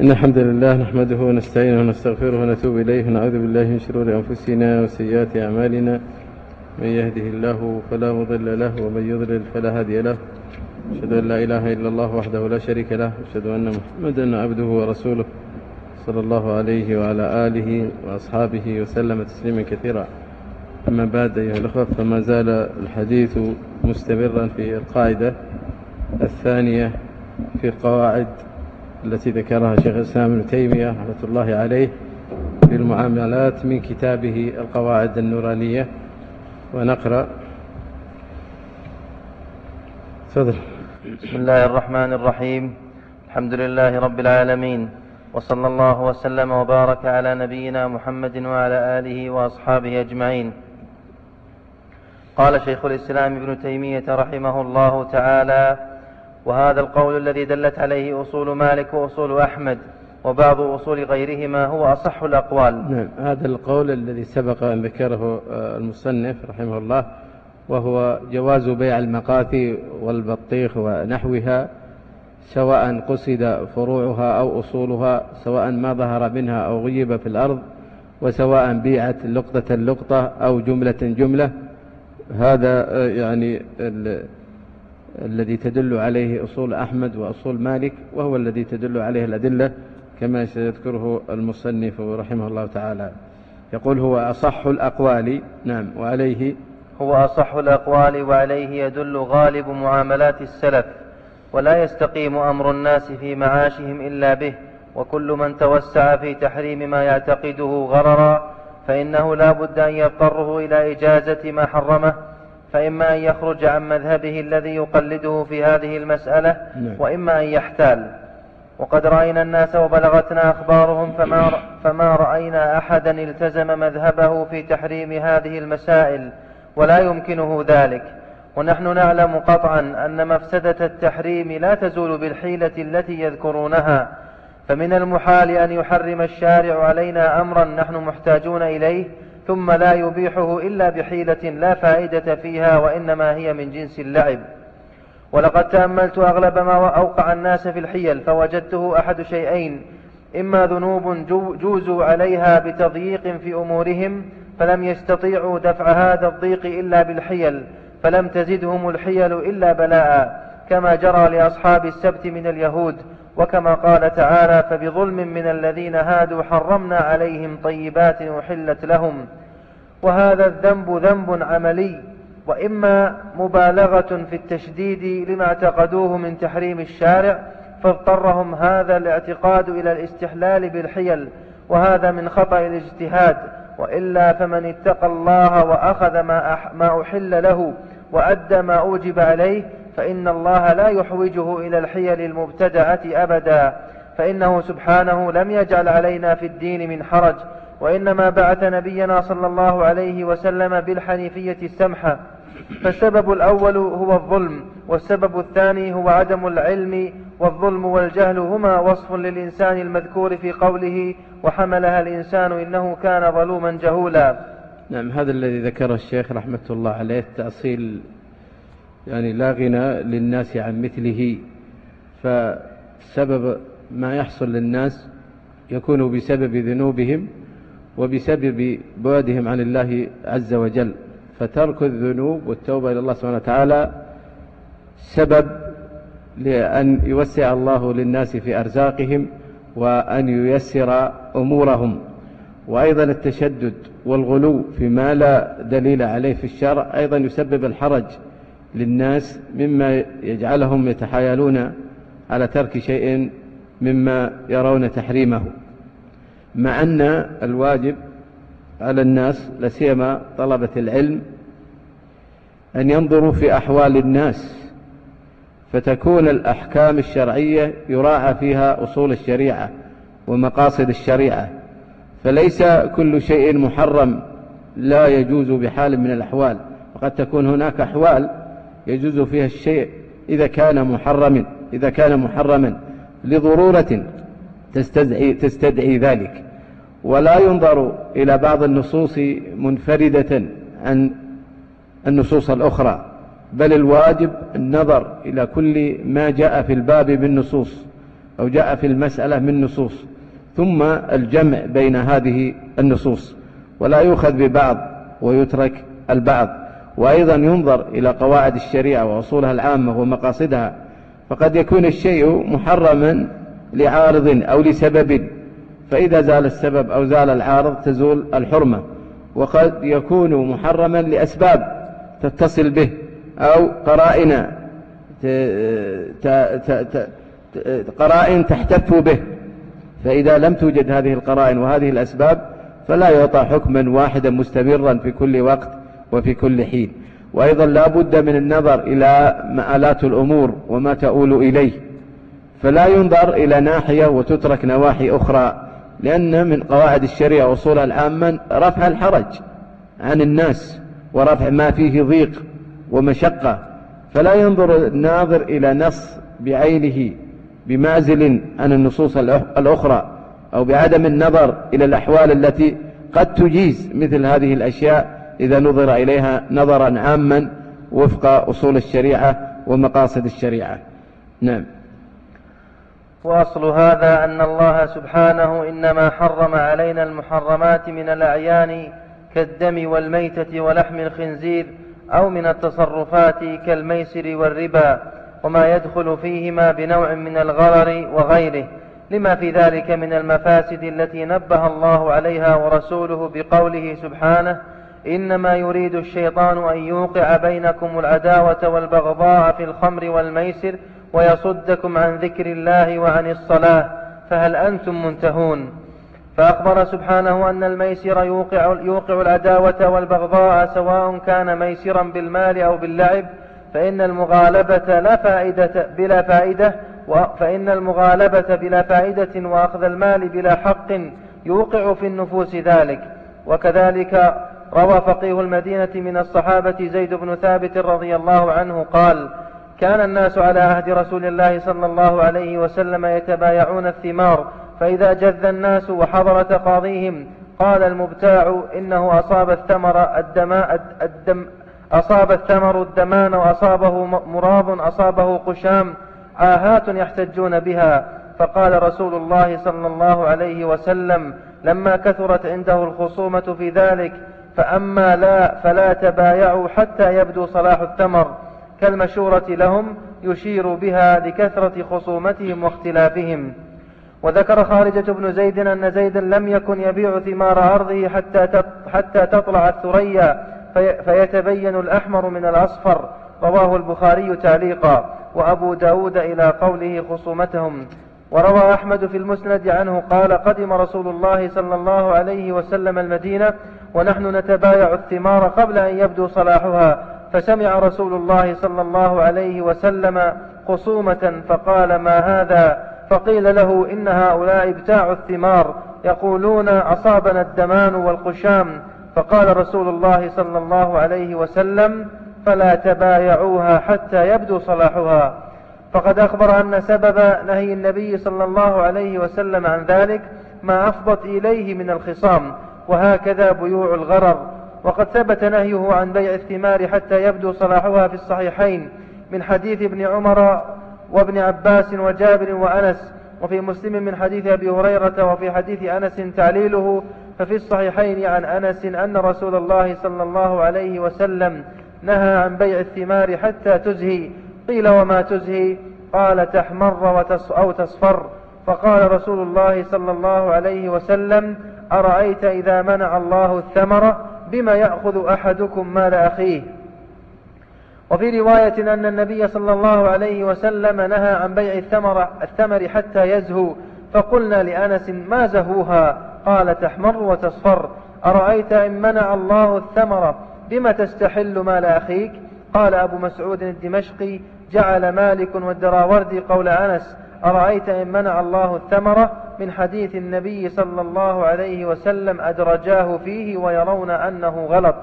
إن الحمد لله نحمده ونستعينه ونستغفره ونتوب إليه ونعوذ بالله من شرور أنفسنا وسيئات أعمالنا. من يهده الله فلا مضل له ومن يضلل فلا هادي له. أشهد أن لا إله إلا الله وحده لا شريك له. أشهد أن محمدا عبده ورسوله صلى الله عليه وعلى آله وأصحابه وسلم تسليما كثيرا. أما بعد أيها الأخوة فما زال الحديث مستمرا في القاعدة الثانية في قواعد التي ذكرها شيخ الإسلام ابن تيمية رحمة الله عليه في المعاملات من كتابه القواعد النورانية. ونقرأ. تفضل. بسم الله الرحمن الرحيم. الحمد لله رب العالمين. وصلى الله وسلم وبارك على نبينا محمد وعلى آله وأصحابه أجمعين. قال شيخ الإسلام ابن تيمية رحمه الله تعالى وهذا القول الذي دلت عليه أصول مالك وأصول أحمد وبعض أصول غيرهما هو أصح الأقوال. نعم هذا القول الذي سبق أن ذكره آه، المصنف رحمه الله وهو جواز بيع المقاثي والبطيخ ونحوها سواء قصد فروعها أو أصولها سواء ما ظهر منها أو غيب في الأرض وسواء بيعت لقطة لقطة أو جملة جملة. هذا آه، يعني الذي تدل عليه أصول أحمد وأصول مالك وهو الذي تدل عليه الأدلة كما سيذكره المصنف رحمه الله تعالى. يقول هو أصح الأقوال. نعم. وعليه هو أصح الأقوال وعليه يدل غالب معاملات السلف ولا يستقيم أمر الناس في معاشهم إلا به وكل من توسع في تحريم ما يعتقده غررا فإنه لا بد أن يضطره إلى إجازة ما حرمه فإما أن يخرج عن مذهبه الذي يقلده في هذه المسألة نعم. وإما أن يحتال. وقد رأينا الناس وبلغتنا أخبارهم فما, فما رأينا أحدا التزم مذهبه في تحريم هذه المسائل ولا يمكنه ذلك. ونحن نعلم قطعا أن مفسدة التحريم لا تزول بالحيلة التي يذكرونها. فمن المحال أن يحرم الشارع علينا أمرا نحن محتاجون إليه ثم لا يبيحه إلا بحيلة لا فائدة فيها وإنما هي من جنس اللعب. ولقد تأملت أغلب ما أوقع الناس في الحيل فوجدته أحد شيئين. إما ذنوب جوزوا عليها بتضييق في أمورهم فلم يستطيعوا دفع هذا الضيق إلا بالحيل فلم تزدهم الحيل إلا بلاء كما جرى لأصحاب السبت من اليهود. وكما قال تعالى فبظلم من الذين هادوا حرمنا عليهم طيبات أحلت لهم وهذا الذنب ذنب عملي وإما مبالغة في التشديد لما اعتقدوه من تحريم الشارع فاضطرهم هذا الاعتقاد إلى الاستحلال بالحيل وهذا من خطأ الاجتهاد وإلا فمن اتقى الله وأخذ ما, أح ما أحل له وأدى ما أوجب عليه فإن الله لا يحوجه إلى الحيل المبتدعة أبدا. فإنه سبحانه لم يجعل علينا في الدين من حرج وإنما بعث نبينا صلى الله عليه وسلم بالحنيفية السمحة. فالسبب الأول هو الظلم والسبب الثاني هو عدم العلم والظلم والجهل هما وصف للإنسان المذكور في قوله وحملها الإنسان إنه كان ظلوما جهولا نعم هذا الذي ذكره الشيخ رحمة الله عليه تأصيل يعني لا غنى للناس عن مثله فسبب ما يحصل للناس يكون بسبب ذنوبهم وبسبب بعدهم عن الله عز وجل. فترك الذنوب والتوبة إلى الله سبحانه وتعالى سبب لأن يوسع الله للناس في أرزاقهم وأن ييسر أمورهم. وأيضا التشدد والغلو فيما لا دليل عليه في الشرع أيضا يسبب الحرج للناس مما يجعلهم يتحايلون على ترك شيء مما يرون تحريمه. مع أن الواجب على الناس لسيما طلبة العلم أن ينظروا في أحوال الناس فتكون الأحكام الشرعية يراعى فيها أصول الشريعة ومقاصد الشريعة. فليس كل شيء محرم لا يجوز بحال من الأحوال. وقد تكون هناك أحوال يجوز فيها الشيء إذا كان محرما إذا كان محرما لضرورة تستدعي, تستدعي ذلك. ولا ينظر إلى بعض النصوص منفردة عن النصوص الأخرى بل الواجب النظر إلى كل ما جاء في الباب من نصوص أو جاء في المسألة من نصوص. ثم الجمع بين هذه النصوص ولا يؤخذ ببعض ويترك البعض. وأيضا ينظر إلى قواعد الشريعة وأصولها العامة ومقاصدها فقد يكون الشيء محرما لعارض أو لسبب. فإذا زال السبب أو زال العارض تزول الحرمة وقد يكون محرما لأسباب تتصل به أو قرائن قرائن تحتف به. فإذا لم توجد هذه القرائن وهذه الأسباب فلا يعطى حكما واحدا مستمرا في كل وقت وفي كل حين. وأيضا لا بد من النظر إلى مآلات الأمور وما تؤول إليه. فلا ينظر إلى ناحية وتترك نواحي أخرى لأن من قواعد الشريعة وصولها العامة رفع الحرج عن الناس ورفع ما فيه ضيق ومشقة. فلا ينظر الناظر إلى نص بعينه بمعزل عن النصوص الأخرى أو بعدم النظر إلى الأحوال التي قد تجيز مثل هذه الأشياء إذا نظر إليها نظرا عاما وفق أصول الشريعة ومقاصد الشريعة. نعم. وأصل هذا أن الله سبحانه إنما حرم علينا المحرمات من الأعيان كالدم والميتة ولحم الخنزير أو من التصرفات كالميسر والربا وما يدخل فيهما بنوع من الغرر وغيره لما في ذلك من المفاسد التي نبه الله عليها ورسوله بقوله سبحانه إنما يريد الشيطان أن يوقع بينكم العداوة والبغضاء في الخمر والميسر ويصدكم عن ذكر الله وعن الصلاة فهل أنتم منتهون؟ فأخبر سبحانه أن الميسر يوقع, يوقع العداوة والبغضاء سواء كان ميسرا بالمال أو باللعب فإن المغالبة لا فائدة بلا فائدة فإن المغالبة بلا فائدة وأخذ المال بلا حق يوقع في النفوس ذلك. وكذلك روى فقيه المدينة من الصحابة زيد بن ثابت رضي الله عنه قال كان الناس على عهد رسول الله صلى الله عليه وسلم يتبايعون الثمار فإذا جذ الناس وحضر تقاضيهم قال المبتاع إنه أصاب الثمر الدماء الدم أصاب الثمر الدمان وأصابه مراض أصابه قشام عاهات يحتجون بها. فقال رسول الله صلى الله عليه وسلم لما كثرت عنده الخصومة في ذلك فأما لا فلا تبايعوا حتى يبدو صلاح الثمر. كالمشورة لهم يشير بها لكثرة خصومتهم واختلافهم. وذكر خارجة بن زيد أن زيدا لم يكن يبيع ثمار أرضه حتى حتى تطلع الثريا. فيتبين الأحمر من الأصفر رواه البخاري تعليقا وأبو داود إلى قوله خصومتهم. وروى أحمد في المسند عنه قال قدم رسول الله صلى الله عليه وسلم المدينة ونحن نتبايع الثمار قبل أن يبدو صلاحها فسمع رسول الله صلى الله عليه وسلم خصومة فقال ما هذا؟ فقيل له إن هؤلاء ابتاعوا الثمار يقولون أصابنا الدمان والقشام فقال رسول الله صلى الله عليه وسلم فلا تبايعوها حتى يبدو صلاحها. فقد أخبر أن سبب نهي النبي صلى الله عليه وسلم عن ذلك ما أفضت إليه من الخصام وهكذا بيوع الغرر وقد ثبت نهيه عن بيع الثمار حتى يبدو صلاحها في الصحيحين من حديث ابن عمر وابن عباس وجابر وأنس وفي مسلم من حديث أبي هريرة وفي حديث أنس تعليله ففي الصحيحين عن أنس أن رسول الله صلى الله عليه وسلم نهى عن بيع الثمار حتى تزهي. قيل وما تزهي؟ قال تحمر أو تصفر. فقال رسول الله صلى الله عليه وسلم أرأيت إذا منع الله الثمر بما يأخذ أحدكم مال أخيه؟ وفي رواية أن النبي صلى الله عليه وسلم نهى عن بيع الثمر, الثمر حتى يزهو. فقلنا لأنس ما زهوها؟ قال تحمر وتصفر. أرأيت إن منع الله الثمر؟ بما تستحل مال أخيك؟ قال أبو مسعود الدمشقي جعل مالك والدراوردي قول أنس أرأيت إن منع الله الثمرة من حديث النبي صلى الله عليه وسلم أدرجاه فيه ويرون أنه غلط.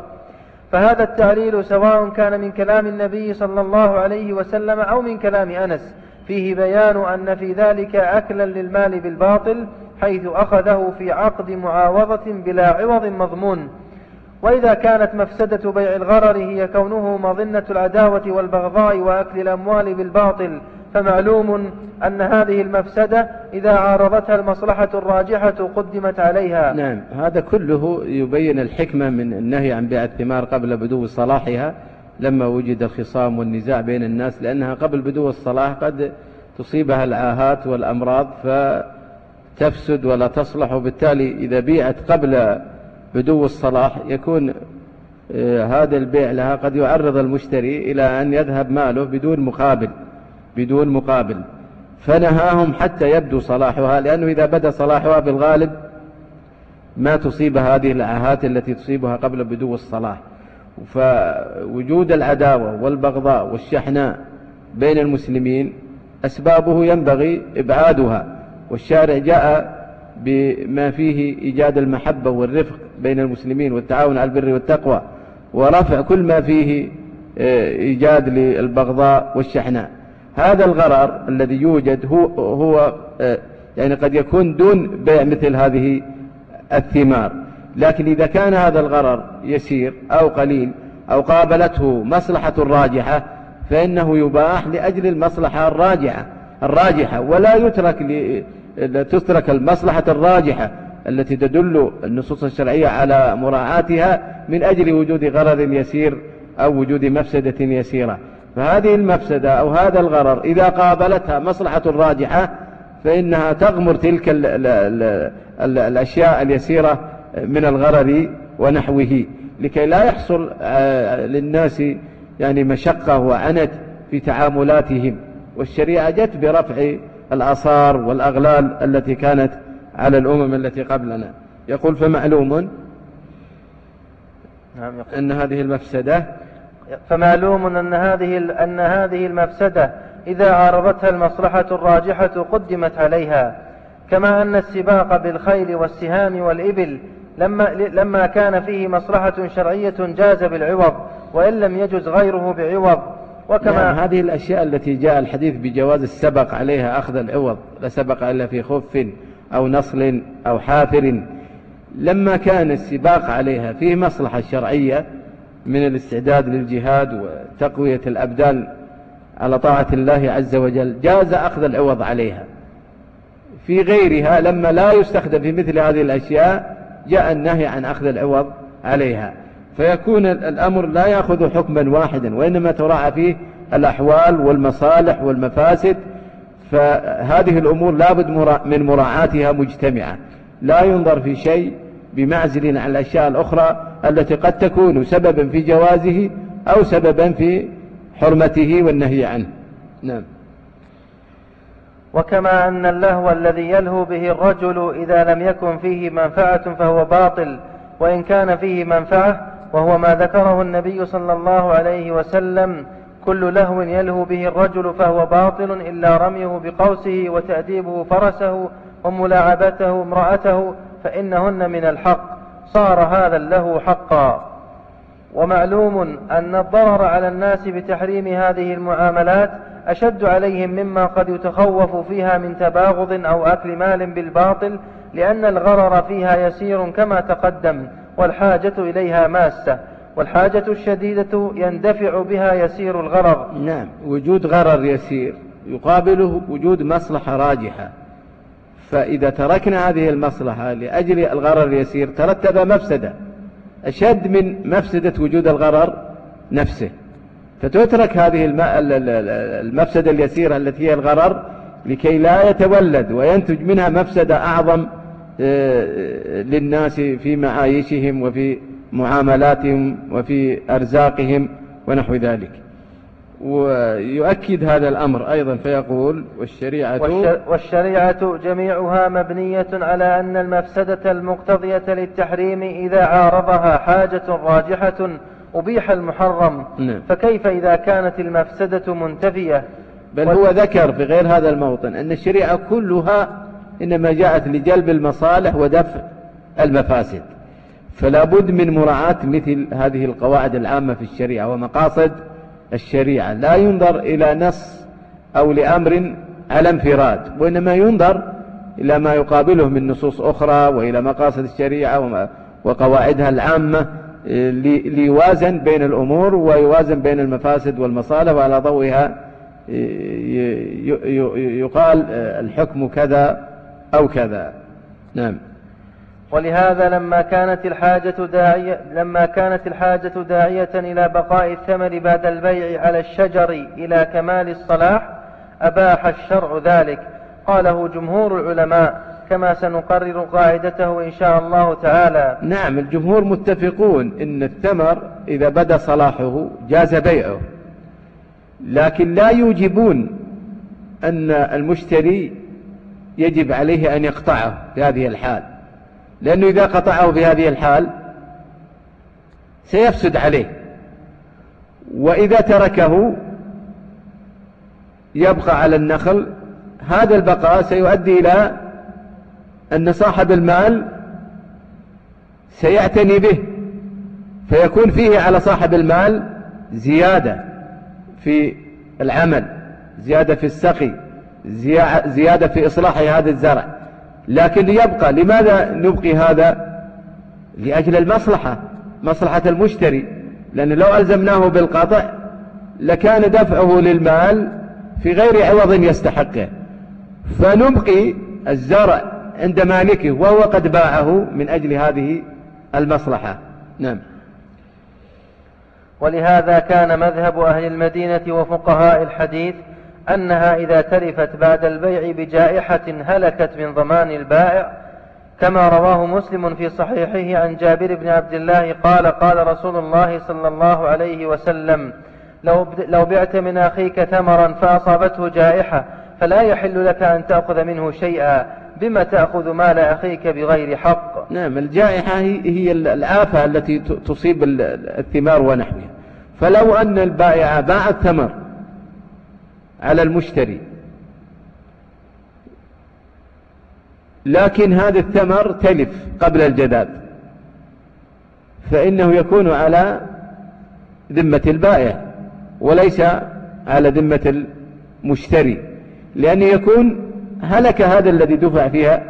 فهذا التعليل سواء كان من كلام النبي صلى الله عليه وسلم أو من كلام أنس. فيه بيان أن في ذلك أكلا للمال بالباطل حيث أخذه في عقد معاوضة بلا عوض مضمون. وإذا كانت مفسدة بيع الغرر هي كونه مظنة العداوة والبغضاء وأكل الأموال بالباطل. فمعلوم أن هذه المفسدة إذا عارضتها المصلحة الراجحة قدمت عليها. نعم هذا كله يبين الحكمة من النهي عن بيع الثمار قبل بدو صلاحها لما وجد الخصام والنزاع بين الناس لأنها قبل بدو الصلاح قد تصيبها العاهات والأمراض فتفسد ولا تصلح وبالتالي إذا بيعت قبل بدو الصلاح يكون آه، هذا البيع لها قد يعرض المشتري إلى أن يذهب ماله بدون مقابل بدون مقابل. فنهاهم حتى يبدو صلاحها لأنه إذا بدا صلاحها بالغالب ما تصيب هذه العاهات التي تصيبها قبل بدو الصلاح. فوجود العداوة والبغضاء والشحناء بين المسلمين أسبابه ينبغي إبعادها. والشارع جاء بما فيه إيجاد المحبة والرفق بين المسلمين والتعاون على البر والتقوى ورفع كل ما فيه آه، إيجاد للبغضاء والشحناء. هذا الغرر الذي يوجد هو, هو آه، يعني قد يكون دون بيع مثل هذه الثمار. لكن إذا كان هذا الغرر يسير أو قليل أو قابلته مصلحة راجحة فإنه يباح لأجل المصلحة الراجحة الراجحة ولا يترك تترك المصلحة الراجحة التي تدل النصوص الشرعية على مراعاتها من أجل وجود غرر يسير أو وجود مفسدة يسيرة. فهذه المفسدة أو هذا الغرر إذا قابلتها مصلحة راجحة فإنها تغمر تلك ال ال ال ال الأشياء اليسيرة من الغرر ونحوه. لكي لا يحصل آه، للناس يعني مشقة وعنت في تعاملاتهم. والشريعة جت برفع الآثار والأغلال التي كانت على الأمم التي قبلنا. يقول فمعلوم نعم أن هذه المفسدة فمعلوم أن هذه أن هذه المفسدة إذا عارضتها المصلحة الراجحة قدمت عليها. كما أن السباق بالخيل والسهام والإبل لما, لما كان فيه مصلحة شرعية جاز بالعوض وإن لم يجز غيره بعوض. وكما نعم هذه الأشياء التي جاء الحديث بجواز السبق عليها أخذ العوض لا سبق إلا في خف أو نصل أو حافر. لما كان السباق عليها فيه مصلحة شرعية من الاستعداد للجهاد وتقوية الأبدان على طاعة الله عز وجل جاز أخذ العوض عليها. في غيرها لما لا يستخدم في مثل هذه الأشياء جاء النهي عن أخذ العوض عليها. فيكون الأمر لا يأخذ حكما واحدا وإنما تراعى فيه الأحوال والمصالح والمفاسد فهذه الأمور لابد من مراعاتها مجتمعة. لا ينظر في شيء بمعزل عن الأشياء الأخرى التي قد تكون سببا في جوازه أو سببا في حرمته والنهي عنه. نعم. وكما أن اللهو الذي يلهو به الرجل إذا لم يكن فيه منفعة فهو باطل وإن كان فيه منفعة وهو ما ذكره النبي صلى الله عليه وسلم كل لهو يلهو به الرجل فهو باطل إلا رميه بقوسه وتأديبه فرسه وملاعبته امرأته فإنهن من الحق. صار هذا اللهو حقا. ومعلوم أن الضرر على الناس بتحريم هذه المعاملات أشد عليهم مما قد يتخوف فيها من تباغض أو أكل مال بالباطل لأن الغرر فيها يسير كما تقدم. والحاجة إليها ماسة والحاجة الشديدة يندفع بها يسير الغرر نعم وجود غرر يسير يقابله وجود مصلحة راجحة. فإذا تركنا هذه المصلحة لأجل الغرر اليسير ترتب مفسدة. أشد من مفسدة وجود الغرر نفسه. فتترك هذه المفسدة اليسيرة التي هي الغرر لكي لا يتولد وينتج منها مفسدة أعظم للناس في معايشهم وفي معاملاتهم وفي أرزاقهم ونحو ذلك. ويؤكد هذا الأمر أيضا فيقول والشريعة والشريعة جميعها مبنية على أن المفسدة المقتضية للتحريم إذا عارضها حاجة راجحة أبيح المحرم. نعم. فكيف إذا كانت المفسدة منتفية؟ بل هو ذكر في غير هذا الموطن أن الشريعة كلها إنما جاءت لجلب المصالح ودفع المفاسد. فلا بد من مراعاة مثل هذه القواعد العامة في الشريعة ومقاصد الشريعة. لا ينظر إلى نص أو لأمر على انفراد وإنما ينظر إلى ما يقابله من نصوص أخرى وإلى مقاصد الشريعة وقواعدها العامة ليوازن بين الأمور ويوازن بين المفاسد والمصالح وعلى ضوئها يقال الحكم كذا أو كذا. نعم. ولهذا لما كانت الحاجة داعية لما كانت الحاجة داعية إلى بقاء الثمر بعد البيع على الشجر إلى كمال الصلاح أباح الشرع ذلك. قاله جمهور العلماء كما سنقرر قاعدته إن شاء الله تعالى. نعم الجمهور متفقون إن الثمر إذا بدا صلاحه جاز بيعه. لكن لا يوجبون أن المشتري يجب عليه أن يقطعه في هذه الحال. لأنه إذا قطعه في هذه الحال سيفسد عليه. وإذا تركه يبقى على النخل هذا البقاء سيؤدي إلى أن صاحب المال سيعتني به فيكون فيه على صاحب المال زيادة في العمل زيادة في السقي. زيادة في إصلاح هذا الزرع. لكن يبقى لماذا نبقي هذا؟ لأجل المصلحة مصلحة المشتري. لأن لو ألزمناه بالقطع لكان دفعه للمال في غير عوض يستحقه. فنبقي الزرع عند مالكه وهو قد باعه من أجل هذه المصلحة. نعم. ولهذا كان مذهب أهل المدينة وفقهاء الحديث أنها إذا تلفت بعد البيع بجائحة هلكت من ضمان البائع. كما رواه مسلم في صحيحه عن جابر بن عبد الله قال قال رسول الله صلى الله عليه وسلم لو, لو بعت من أخيك ثمرا فأصابته جائحة فلا يحل لك أن تأخذ منه شيئا. بما تأخذ مال أخيك بغير حق؟ نعم الجائحة هي الآفة التي تصيب الثمار ونحوها. فلو أن البائع باع الثمر على المشتري. لكن هذا الثمر تلف قبل الجداد. فإنه يكون على ذمة البائع وليس على ذمة المشتري. لأنه يكون هلك هذا الذي دفع فيها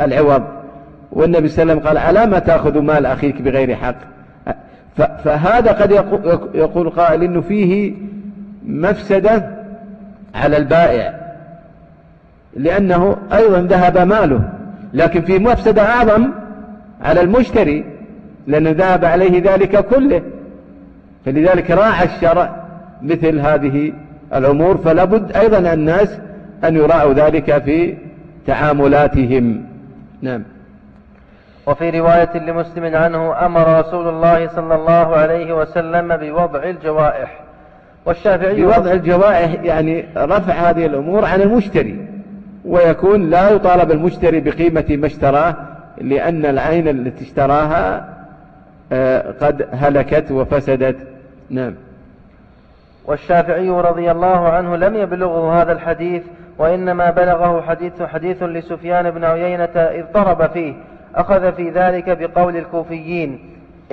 العوض. والنبي صلى الله عليه وسلم قال على ما تأخذ مال أخيك بغير حق؟ فهذا قد يقول قائل إنه فيه مفسدة على البائع لأنه أيضا ذهب ماله. لكن في مفسدة أعظم على المشتري لأنه ذهب عليه ذلك كله. فلذلك راعى الشرع مثل هذه الأمور. فلا بد أيضا الناس أن يراعوا ذلك في تعاملاتهم. نعم. وفي رواية لمسلم عنه أمر رسول الله صلى الله عليه وسلم بوضع الجوائح. والشافعي بوضع الجوائح يعني رفع هذه الأمور عن المشتري ويكون لا يطالب المشتري بقيمة ما اشتراه لأن العين التي اشتراها آه، قد هلكت وفسدت. نعم. والشافعي رضي الله عنه لم يبلغه هذا الحديث وإنما بلغه حديث حديث لسفيان بن عيينة إذ ضرب فيه أخذ في ذلك بقول الكوفيين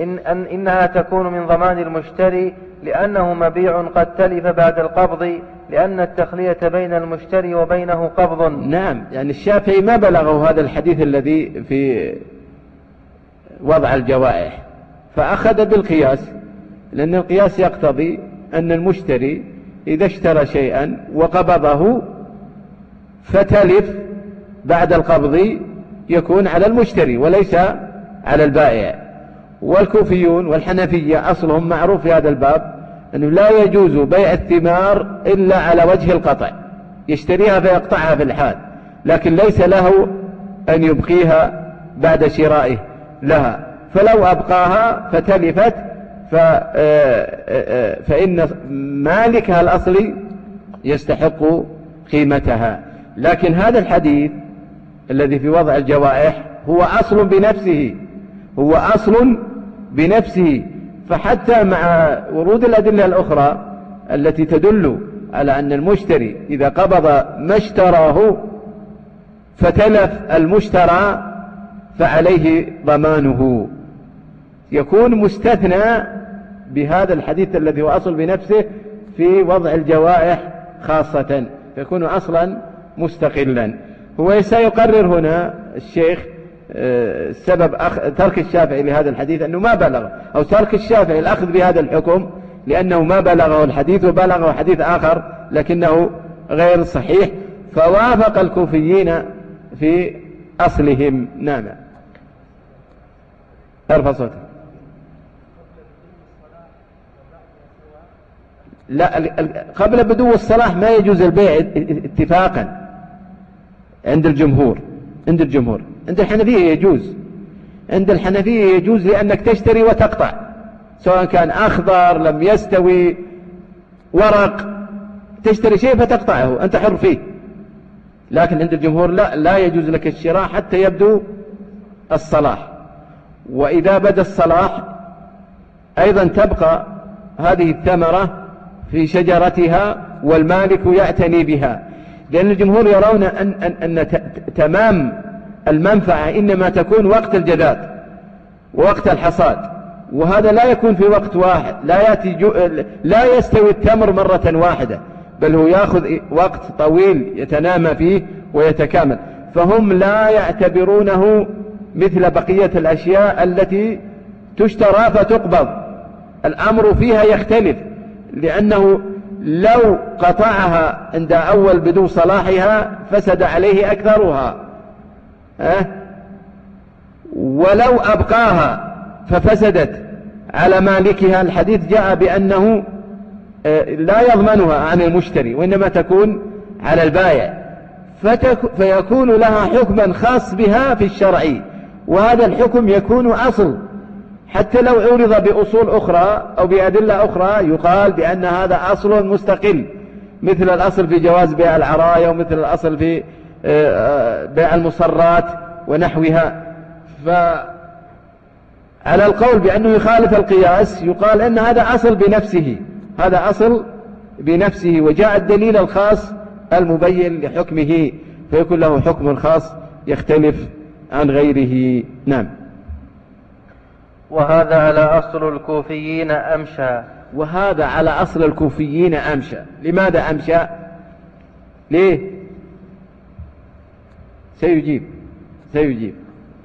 إن, أن إنها تكون من ضمان المشتري لأنه مبيع قد تلف بعد القبض لأن التخلية بين المشتري وبينه قبض. نعم يعني الشافعي ما بلغه هذا الحديث الذي في وضع الجوائح. فأخذ بالقياس لأن القياس يقتضي أن المشتري إذا اشترى شيئا وقبضه فتلف بعد القبض يكون على المشتري وليس على البائع. والكوفيون والحنفية أصلهم معروف في هذا الباب أنه لا يجوز بيع الثمار إلا على وجه القطع. يشتريها فيقطعها في الحال لكن ليس له أن يبقيها بعد شرائه لها. فلو أبقاها فتلفت آه، آه، آه، فإن مالكها الأصلي يستحق قيمتها. لكن هذا الحديث الذي في وضع الجوائح هو أصل بنفسه هو أصل بنفسه فحتى مع ورود الأدلة الأخرى التي تدل على أن المشتري إذا قبض ما اشتراه فتلف المشترى فعليه ضمانه. يكون مستثنى بهذا الحديث الذي هو أصل بنفسه في وضع الجوائح خاصة فيكون أصلا مستقلا. هو سيقرر هنا الشيخ سبب أخ... ترك الشافعي لهذا الحديث أنه ما بلغ أو ترك الشافعي الأخذ بهذا الحكم لأنه ما بلغه الحديث وبلغه حديث آخر لكنه غير صحيح فوافق الكوفيين في أصلهم. نعم. ارفع صوتك. لا قبل بدو الصلاة ما يجوز البيع اتفاقا عند الجمهور عند الجمهور. عند الحنفية يجوز. عند الحنفية يجوز لأنك تشتري وتقطع. سواء كان أخضر لم يستوي ورق. تشتري شيء فتقطعه. أنت حر فيه. لكن عند الجمهور لا. لا يجوز لك الشراء حتى يبدو الصلاح. وإذا بدأ الصلاح أيضا تبقى هذه الثمرة في شجرتها والمالك يعتني بها. لأن الجمهور يرون أن, أن, أن تمام المنفعة إنما تكون وقت الجداد ووقت الحصاد وهذا لا يكون في وقت واحد لا, يأتي جو لا يستوي التمر مرة واحدة بل هو يأخذ وقت طويل يتنامى فيه ويتكامل. فهم لا يعتبرونه مثل بقية الأشياء التي تشترى فتقبض. الأمر فيها يختلف لأنه لو قطعها عند أول بدو صلاحها فسد عليه أكثرها. أه؟ ولو أبقاها ففسدت. على مالكها الحديث جاء بأنه آه، لا يضمنها عن المشتري وإنما تكون على البائع. فيكون لها حكما خاص بها في الشرع وهذا الحكم يكون أصل. حتى لو عرض بأصول أخرى أو بأدلة أخرى يقال بأن هذا أصل مستقل مثل الأصل في جواز بيع العرايا ومثل الأصل في بيع المصرات ونحوها. فعلى القول بأنه يخالف القياس يقال أن هذا أصل بنفسه. هذا أصل بنفسه وجاء الدليل الخاص المبين لحكمه فيكون له حكم خاص يختلف عن غيره. نعم. وهذا على أصل الكوفيين أمشى. وهذا على أصل الكوفيين أمشى. لماذا أمشى؟ ليه؟ سيجيب سيجيب.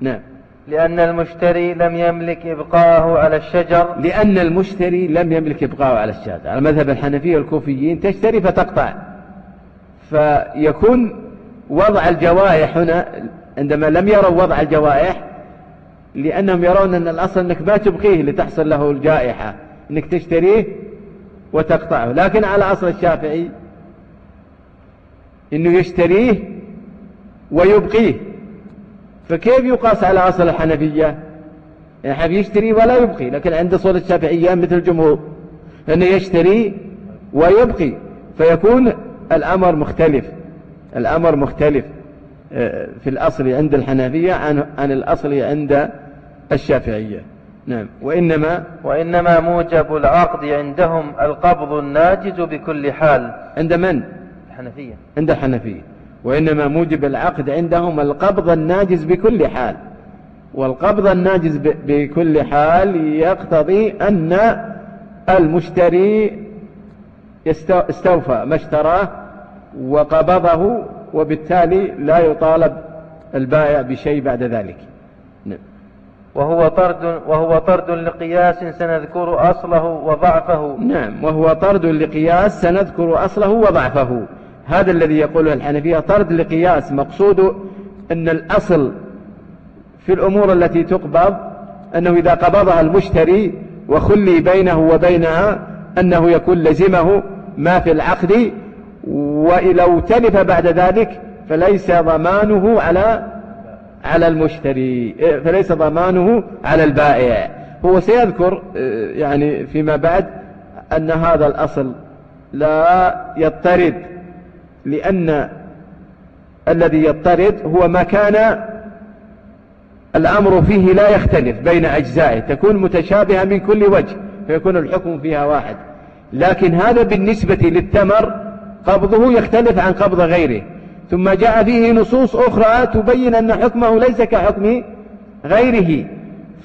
نعم. لأن المشتري لم يملك إبقاءه على الشجر. لأن المشتري لم يملك إبقاءه على الشجر. على مذهب الحنفية والكوفيين تشتري فتقطع. فيكون وضع الجوائح هنا عندما لم يروا وضع الجوائح لأنهم يرون أن الأصل أنك ما تبقيه لتحصل له الجائحة أنك تشتريه وتقطعه. لكن على أصل الشافعي أنه يشتريه ويبقيه. فكيف يقاس على أصل الحنفية؟ يعني يشتري ولا يبقي لكن عند صول الشافعية مثل الجمهور أنه يشتري ويبقي. فيكون الأمر مختلف الأمر مختلف آه، في الأصل عند الحنفية عن, عن الأصل عند الشافعية. نعم. وإنما وإنما موجب العقد عندهم القبض الناجز بكل حال. عند من؟ الحنفية. عند الحنفية. وإنما موجب العقد عندهم القبض الناجز بكل حال. والقبض الناجز بكل حال يقتضي أن المشتري استوفى ما اشتراه وقبضه وبالتالي لا يطالب البائع بشيء بعد ذلك. نعم. وهو طرد وهو طرد لقياس سنذكر أصله وضعفه. نعم وهو طرد لقياس سنذكر أصله وضعفه. هذا الذي يقوله الحنفية طرد لقياس مقصود أن الأصل في الأمور التي تقبض أنه إذا قبضها المشتري وخلي بينه وبينها أنه يكون لزمه ما في العقد ولو تلف بعد ذلك فليس ضمانه على على المشتري فليس ضمانه على البائع. هو سيذكر يعني فيما بعد أن هذا الأصل لا يضطرد. لأن الذي يضطرد هو ما كان الأمر فيه لا يختلف بين أجزائه تكون متشابهة من كل وجه فيكون الحكم فيها واحد. لكن هذا بالنسبة للثمر قبضه يختلف عن قبض غيره. ثم جاء فيه نصوص أخرى تبين أن حكمه ليس كحكم غيره.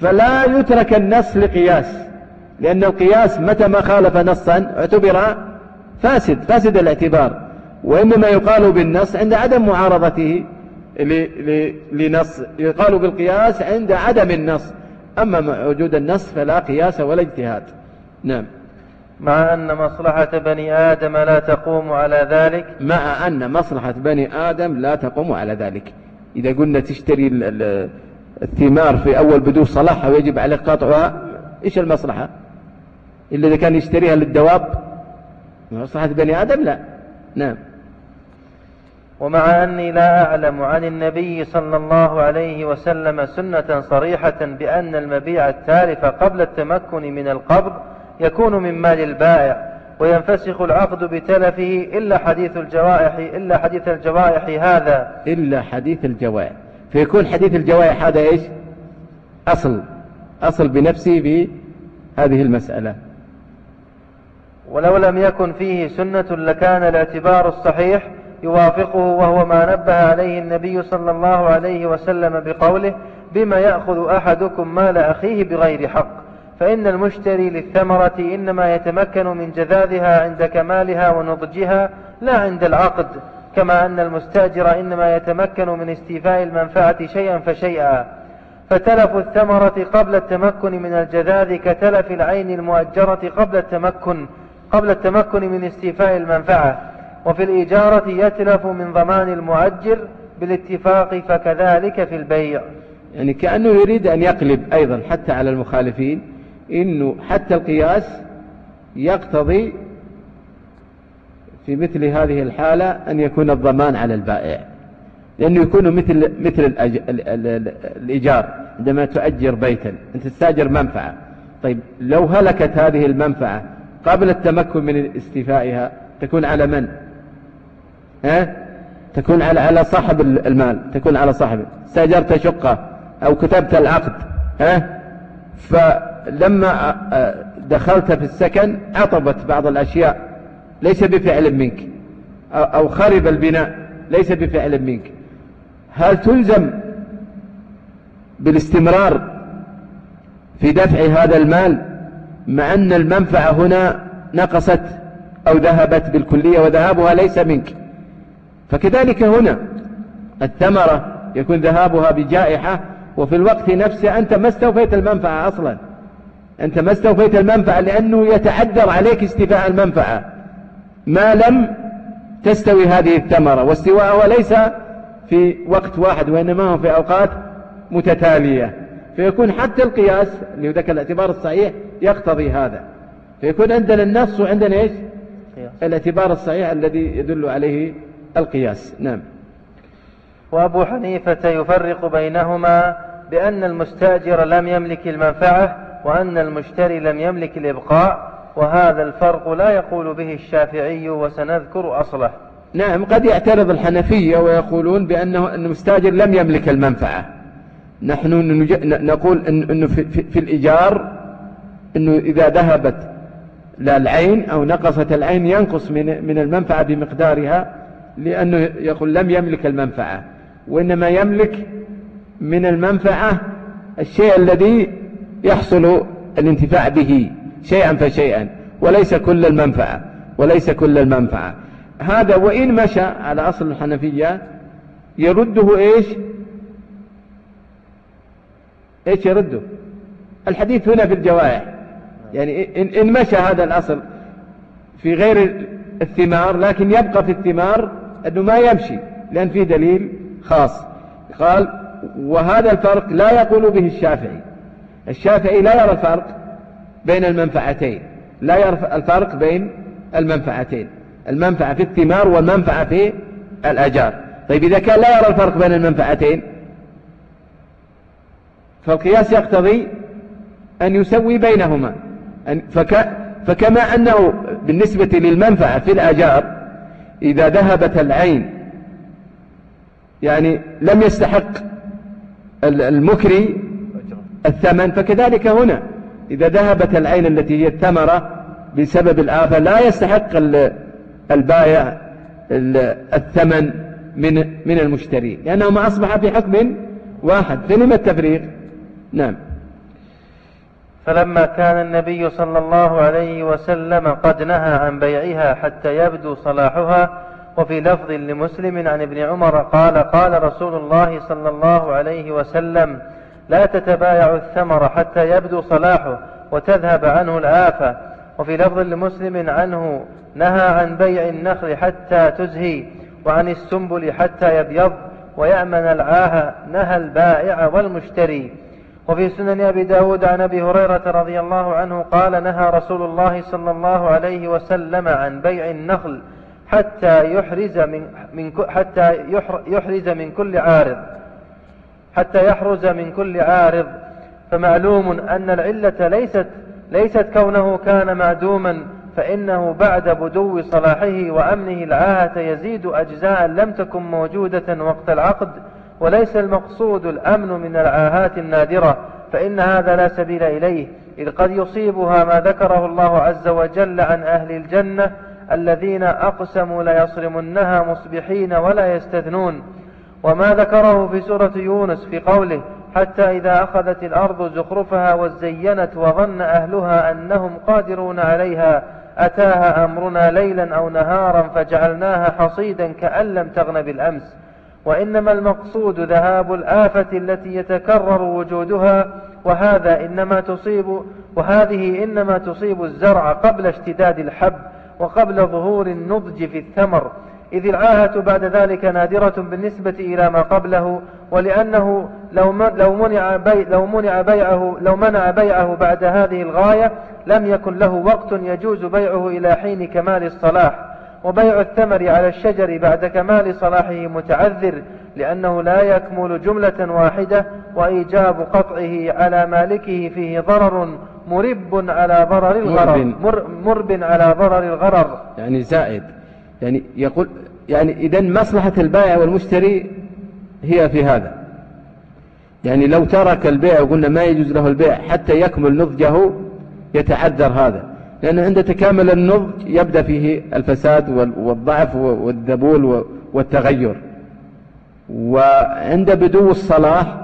فلا يترك النص لقياس لأن القياس متى ما خالف نصا اعتبر فاسد فاسد الاعتبار. وإنما يقال بالنص عند عدم معارضته لنص يقال بالقياس عند عدم النص. أما وجود النص فلا قياس ولا اجتهاد. نعم. مع أن مصلحة بني آدم لا تقوم على ذلك؟ مع أن مصلحة بني آدم لا تقوم على ذلك. إذا قلنا تشتري الثمار في أول بدو صلاحها ويجب عليك قطعها إيش المصلحة؟ إلا إذا كان يشتريها للدواب؟ مصلحة بني آدم لا. نعم. ومع أني لا أعلم عن النبي صلى الله عليه وسلم سنة صريحة بأن المبيع التالف قبل التمكن من القبض يكون من مال البائع وينفسخ العقد بتلفه إلا حديث الجوائح إلا حديث الجوائح هذا. إلا حديث الجوائح فيكون حديث الجوائح هذا إيش؟ أصل. أصل بنفسه بهذه المسألة. ولو لم يكن فيه سنة لكان الاعتبار الصحيح يوافقه وهو ما نبه عليه النبي صلى الله عليه وسلم بقوله بما يأخذ أحدكم مال أخيه بغير حق فإن المشتري للثمرة إنما يتمكن من جذاذها عند كمالها ونضجها لا عند العقد كما أن المستأجر إنما يتمكن من استيفاء المنفعة شيئا فشيئا. فتلف الثمرة قبل التمكن من الجذاذ كتلف العين المؤجرة قبل التمكن قبل التمكن من استيفاء المنفعة. وفي الإجارة يتلف من ضمان المؤجر بالاتفاق فكذلك في البيع. يعني كأنه يريد أن يقلب أيضا حتى على المخالفين إنه حتى القياس يقتضي في مثل هذه الحالة أن يكون الضمان على البائع. لأنه يكون مثل مثل. الإيجار عندما تؤجر بيتا. أنت تستأجر منفعة. طيب لو هلكت هذه المنفعة قبل التمكن من استيفائها تكون على من؟ ها؟ تكون على على صاحب المال تكون على صاحبه استأجرت شقة أو كتبت العقد ها؟ فلما دخلت في السكن عطبت بعض الأشياء. ليس بفعل منك. أو خرب البناء. ليس بفعل منك. هل تلزم بالاستمرار في دفع هذا المال مع أن المنفعة هنا نقصت أو ذهبت بالكلية وذهابها ليس منك؟ فكذلك هنا الثمرة يكون ذهابها بجائحة وفي الوقت نفسه أنت ما استوفيت المنفعة أصلا. أنت ما استوفيت المنفعة لأنه يتعذر عليك استيفاء المنفعة. ما لم تستوي هذه الثمرة واستواءها ليس في وقت واحد وإنما هو في أوقات متتالية. فيكون حتى القياس اللي هو ذاك الاعتبار الصحيح يقتضي هذا. فيكون عندنا النص وعندنا إيش؟ الاعتبار الصحيح الذي يدل عليه القياس. نعم. وأبو حنيفة يفرق بينهما بأن المستأجر لم يملك المنفعة وأن المشتري لم يملك الإبقاء وهذا الفرق لا يقول به الشافعي وسنذكر أصله. نعم قد يعترض الحنفية ويقولون بأنه المستاجر لم يملك المنفعة. نحن نقول أنه في, في, في الإيجار أنه إذا ذهبت العين أو نقصت العين ينقص من, من المنفعة بمقدارها. لأنه يقول لم يملك المنفعة وإنما يملك من المنفعة الشيء الذي يحصل الانتفاع به شيئا فشيئا وليس كل المنفعة وليس كل المنفعة. هذا وإن مشى على أصل الحنفية يرده إيش؟ إيش يرده؟ الحديث هنا في الجوائح يعني إن, إن مشى هذا الأصل في غير الثمار لكن يبقى في الثمار أنه ما يمشي لأن في دليل خاص. قال وهذا الفرق لا يقول به الشافعي. الشافعي لا يرى الفرق بين المنفعتين لا يرى الفرق بين المنفعتين. المنفعة في الثمار والمنفعة في الأجار. طيب إذا كان لا يرى الفرق بين المنفعتين فالقياس يقتضي أن يسوي بينهما. فك فكما أنه بالنسبة للمنفعة في الأجار إذا ذهبت العين يعني لم يستحق المكري الثمن فكذلك هنا إذا ذهبت العين التي هي الثمرة بسبب الآفة لا يستحق البائع الثمن من من المشتري لأنهما أصبح في حكم واحد فلما التفريق؟ نعم. فلما كان النبي صلى الله عليه وسلم قد نهى عن بيعها حتى يبدو صلاحها وفي لفظ لمسلم عن ابن عمر قال قال رسول الله صلى الله عليه وسلم لا تتبايع الثمر حتى يبدو صلاحه وتذهب عنه الآفة وفي لفظ لمسلم عنه نهى عن بيع النخل حتى تزهي وعن السنبل حتى يبيض ويأمن العاهة نهى البائع والمشتري وفي سنن أبي داود عن أبي هريرة رضي الله عنه قال نهى رسول الله صلى الله عليه وسلم عن بيع النخل حتى يحرز من, من حتى يحرز من كل عارض. حتى يحرز من كل عارض. فمعلوم أن العلة ليست ليست كونه كان معدوما فإنه بعد بدو صلاحه وأمنه العاهة يزيد أجزاء لم تكن موجودة وقت العقد وليس المقصود الأمن من العاهات النادرة فإن هذا لا سبيل إليه إذ قد يصيبها ما ذكره الله عز وجل عن أهل الجنة الذين أقسموا ليصرمنها مصبحين ولا يستثنون. وما ذكره في سورة يونس في قوله حتى إذا أخذت الأرض زخرفها وزينت وظن أهلها أنهم قادرون عليها أتاها أمرنا ليلا أو نهارا فجعلناها حصيدا كأن لم تغن بالأمس. وإنما المقصود ذهاب الآفة التي يتكرر وجودها وهذا إنما تصيب وهذه إنما تصيب الزرع قبل اشتداد الحب وقبل ظهور النضج في الثمر. إذ العاهة بعد ذلك نادرة بالنسبة إلى ما قبله ولأنه لو لو منع بي لو منع بيعه لو منع بيعه بعد هذه الغاية لم يكن له وقت يجوز بيعه إلى حين كمال الصلاح. وبيع الثمر على الشجر بعد كمال صلاحه متعذر لأنه لا يكمل جملة واحدة وإيجاب قطعه على مالكه فيه ضرر مرب على ضرر الغرر. مرب. على ضرر الغرر. يعني زائد. يعني يقول يعني إذا مصلحة البائع والمشتري هي في هذا. يعني لو ترك البيع وقلنا ما يجوز له البيع حتى يكمل نضجه يتعذر هذا. لأن عند تكامل النضج يبدأ فيه الفساد والضعف والذبول والتغير. وعند بدو الصلاح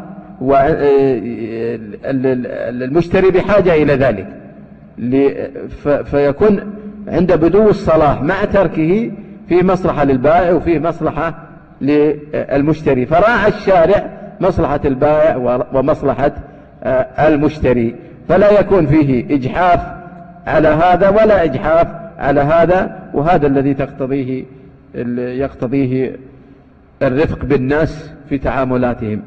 المشتري بحاجة إلى ذلك. فيكون عند بدو الصلاح مع تركه في مصلحة للبائع وفيه مصلحة للمشتري. فراعى الشارع مصلحة البائع ومصلحة آه، المشتري. فلا يكون فيه إجحاف على هذا ولا إجحاف على هذا وهذا الذي تقتضيه يقتضيه الرفق بالناس في تعاملاتهم.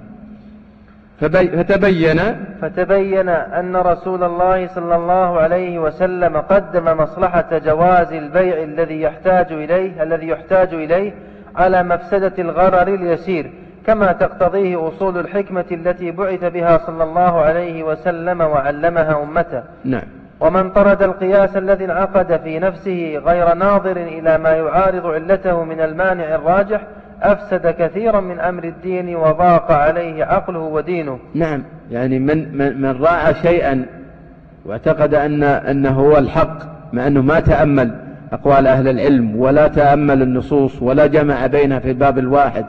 فتبين فتبين أن رسول الله صلى الله عليه وسلم قدم مصلحة جواز البيع الذي يحتاج إليه الذي يحتاج إليه على مفسدة الغرر اليسير كما تقتضيه أصول الحكمة التي بعث بها صلى الله عليه وسلم وعلمها أمته. نعم. ومن طرد القياس الذي انعقد في نفسه غير ناظر إلى ما يعارض علته من المانع الراجح أفسد كثيرا من أمر الدين وضاق عليه عقله ودينه. نعم يعني من, من, من راعى شيئا واعتقد أن أنه هو الحق مع أنه ما تأمل أقوال أهل العلم ولا تأمل النصوص ولا جمع بينها في الباب الواحد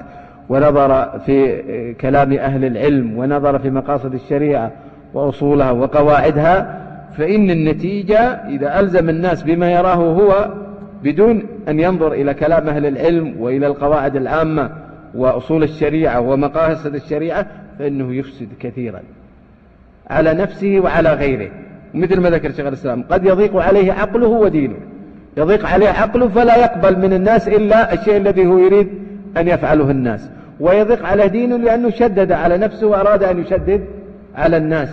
ونظر في كلام أهل العلم ونظر في مقاصد الشريعة وأصولها وقواعدها فإن النتيجة إذا ألزم الناس بما يراه هو بدون أن ينظر إلى كلام أهل العلم وإلى القواعد العامة وأصول الشريعة ومقاصد الشريعة فإنه يفسد كثيرا على نفسه وعلى غيره. مثل ما ذكر شيخ الإسلام قد يضيق عليه عقله ودينه. يضيق عليه عقله فلا يقبل من الناس إلا الشيء الذي هو يريد أن يفعله الناس. ويضيق على دينه لأنه شدد على نفسه وأراد أن يشدد على الناس.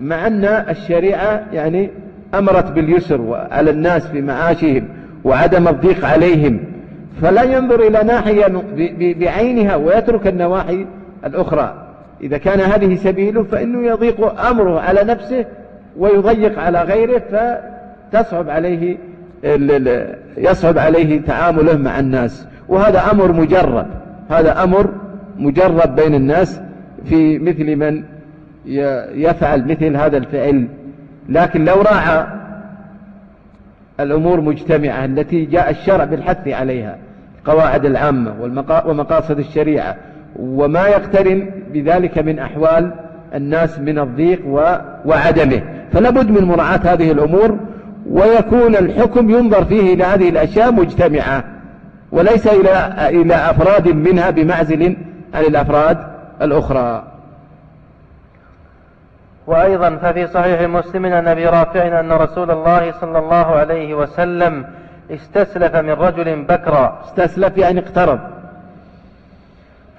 مع أن الشريعة يعني أمرت باليسر على الناس في معاشهم وعدم الضيق عليهم فلا ينظر إلى ناحية بعينها ويترك النواحي الأخرى. إذا كان هذه سبيله فإنه يضيق أمره على نفسه ويضيق على غيره فتصعب عليه يصعب عليه تعامله مع الناس. وهذا أمر مجرب هذا أمر مجرب بين الناس في مثل من يفعل مثل هذا الفعل. لكن لو راعى الأمور مجتمعة التي جاء الشرع بالحث عليها القواعد العامة ومقاصد الشريعة وما يقترن بذلك من أحوال الناس من الضيق وعدمه. فلا بد من مراعاة هذه الأمور ويكون الحكم ينظر فيه إلى هذه الأشياء مجتمعة وليس إلى, إلى أفراد منها بمعزل عن الأفراد الأخرى. وأيضا ففي صحيح مسلم عن أبي رافع أن رسول الله صلى الله عليه وسلم استسلف من رجل بكرا استسلف يعني اقترض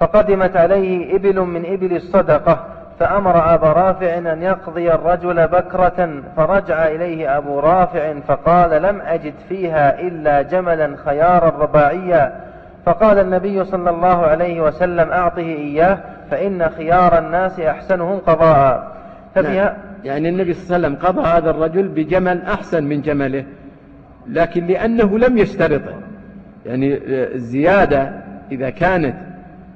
فقدمت عليه إبل من إبل الصدقة فأمر أبا رافع أن يقضي الرجل بكرة فرجع إليه أبو رافع فقال لم أجد فيها إلا جملا خيارا رباعيا فقال النبي صلى الله عليه وسلم أعطه إياه فإن خيار الناس أحسنهم قضاء. نعم. يعني النبي صلى الله عليه وسلم قضى هذا الرجل بجمل أحسن من جمله لكن لأنه لم يشترطه يعني الزيادة إذا كانت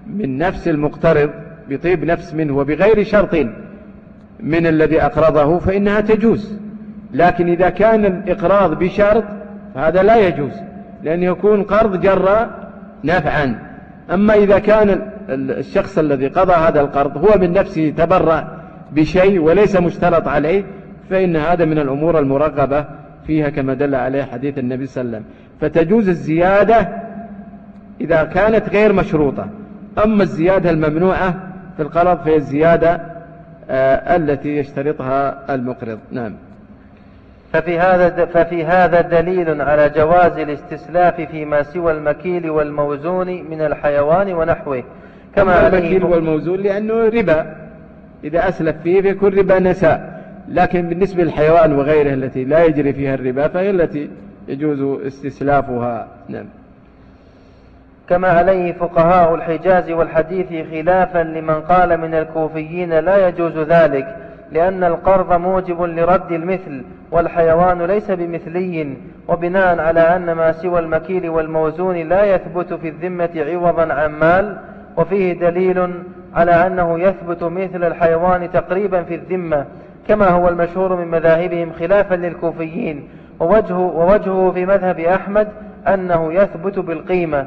من نفس المقترض بطيب نفس منه وبغير شرط من الذي أقرضه فإنها تجوز لكن إذا كان الإقراض بشرط فهذا لا يجوز لأن يكون قرض جر نفعا أما إذا كان الشخص الذي قضى هذا القرض هو من نفسه تبرع بشيء وليس مشترط عليه فإن هذا من الأمور المرغبة فيها كما دل عليه حديث النبي صلى الله عليه وسلم. فتجوز الزيادة إذا كانت غير مشروطة. أما الزيادة الممنوعة في القرض فهي الزيادة آه التي يشترطها المقرض. نعم. ففي هذا ففي هذا دليل على جواز الاستسلاف فيما سوى المكيل والموزون من الحيوان ونحوه. كما المكيل والموزون لأنه ربا. إذا أسلف فيه فيكون ربا نساء. لكن بالنسبة للحيوان وغيره التي لا يجري فيها الربا فهي التي يجوز استسلافها. نعم. كما عليه فقهاء الحجاز والحديث خلافا لمن قال من الكوفيين لا يجوز ذلك لأن القرض موجب لرد المثل والحيوان ليس بمثلي وبناء على أن ما سوى المكيل والموزون لا يثبت في الذمة عوضا عن مال وفيه دليل على أنه يثبت مثل الحيوان تقريبا في الذمة كما هو المشهور من مذاهبهم خلافا للكوفيين ووجهه, ووجهه في مذهب أحمد أنه يثبت بالقيمة.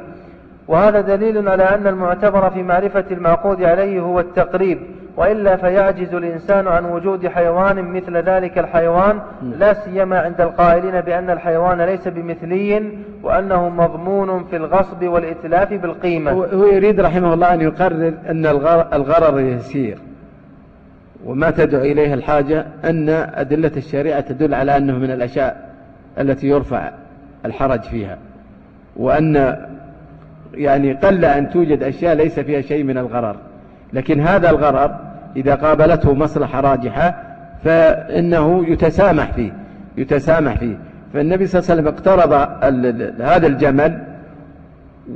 وهذا دليل على أن المعتبر في معرفة المعقود عليه هو التقريب وإلا فيعجز الإنسان عن وجود حيوان مثل ذلك الحيوان لا سيما عند القائلين بأن الحيوان ليس بمثلي وأنه مضمون في الغصب والإتلاف بالقيمة. هو يريد رحمه الله أن يقرر أن الغرر يسير وما تدعو إليه الحاجة أن أدلة الشريعة تدل على أنه من الأشياء التي يرفع الحرج فيها وأن يعني قل أن توجد أشياء ليس فيها شيء من الغرر. لكن هذا الغرر إذا قابلته مصلحة راجحة فإنه يتسامح فيه يتسامح فيه. فالنبي صلى الله عليه وسلم اقترض هذا الجمل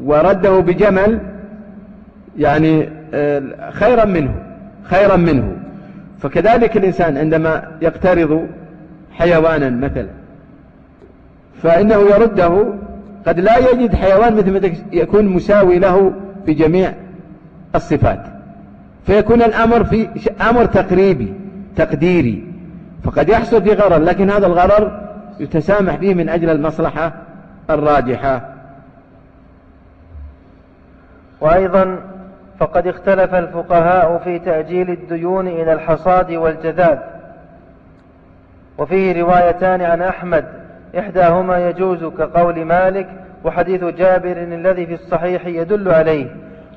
ورده بجمل يعني آه، خيرا منه خيرا منه. فكذلك الإنسان عندما يقترض حيوانا مثلا فإنه يرده قد لا يجد حيوان مثل ما يكون مساوي له في جميع الصفات. فيكون الأمر في أمر تقريبي تقديري. فقد يحصل في غرر لكن هذا الغرر يتسامح به من أجل المصلحة الراجحة. وأيضا فقد اختلف الفقهاء في تأجيل الديون إلى الحصاد والجذاذ وفيه روايتان عن أحمد إحداهما يجوز كقول مالك وحديث جابر الذي في الصحيح يدل عليه.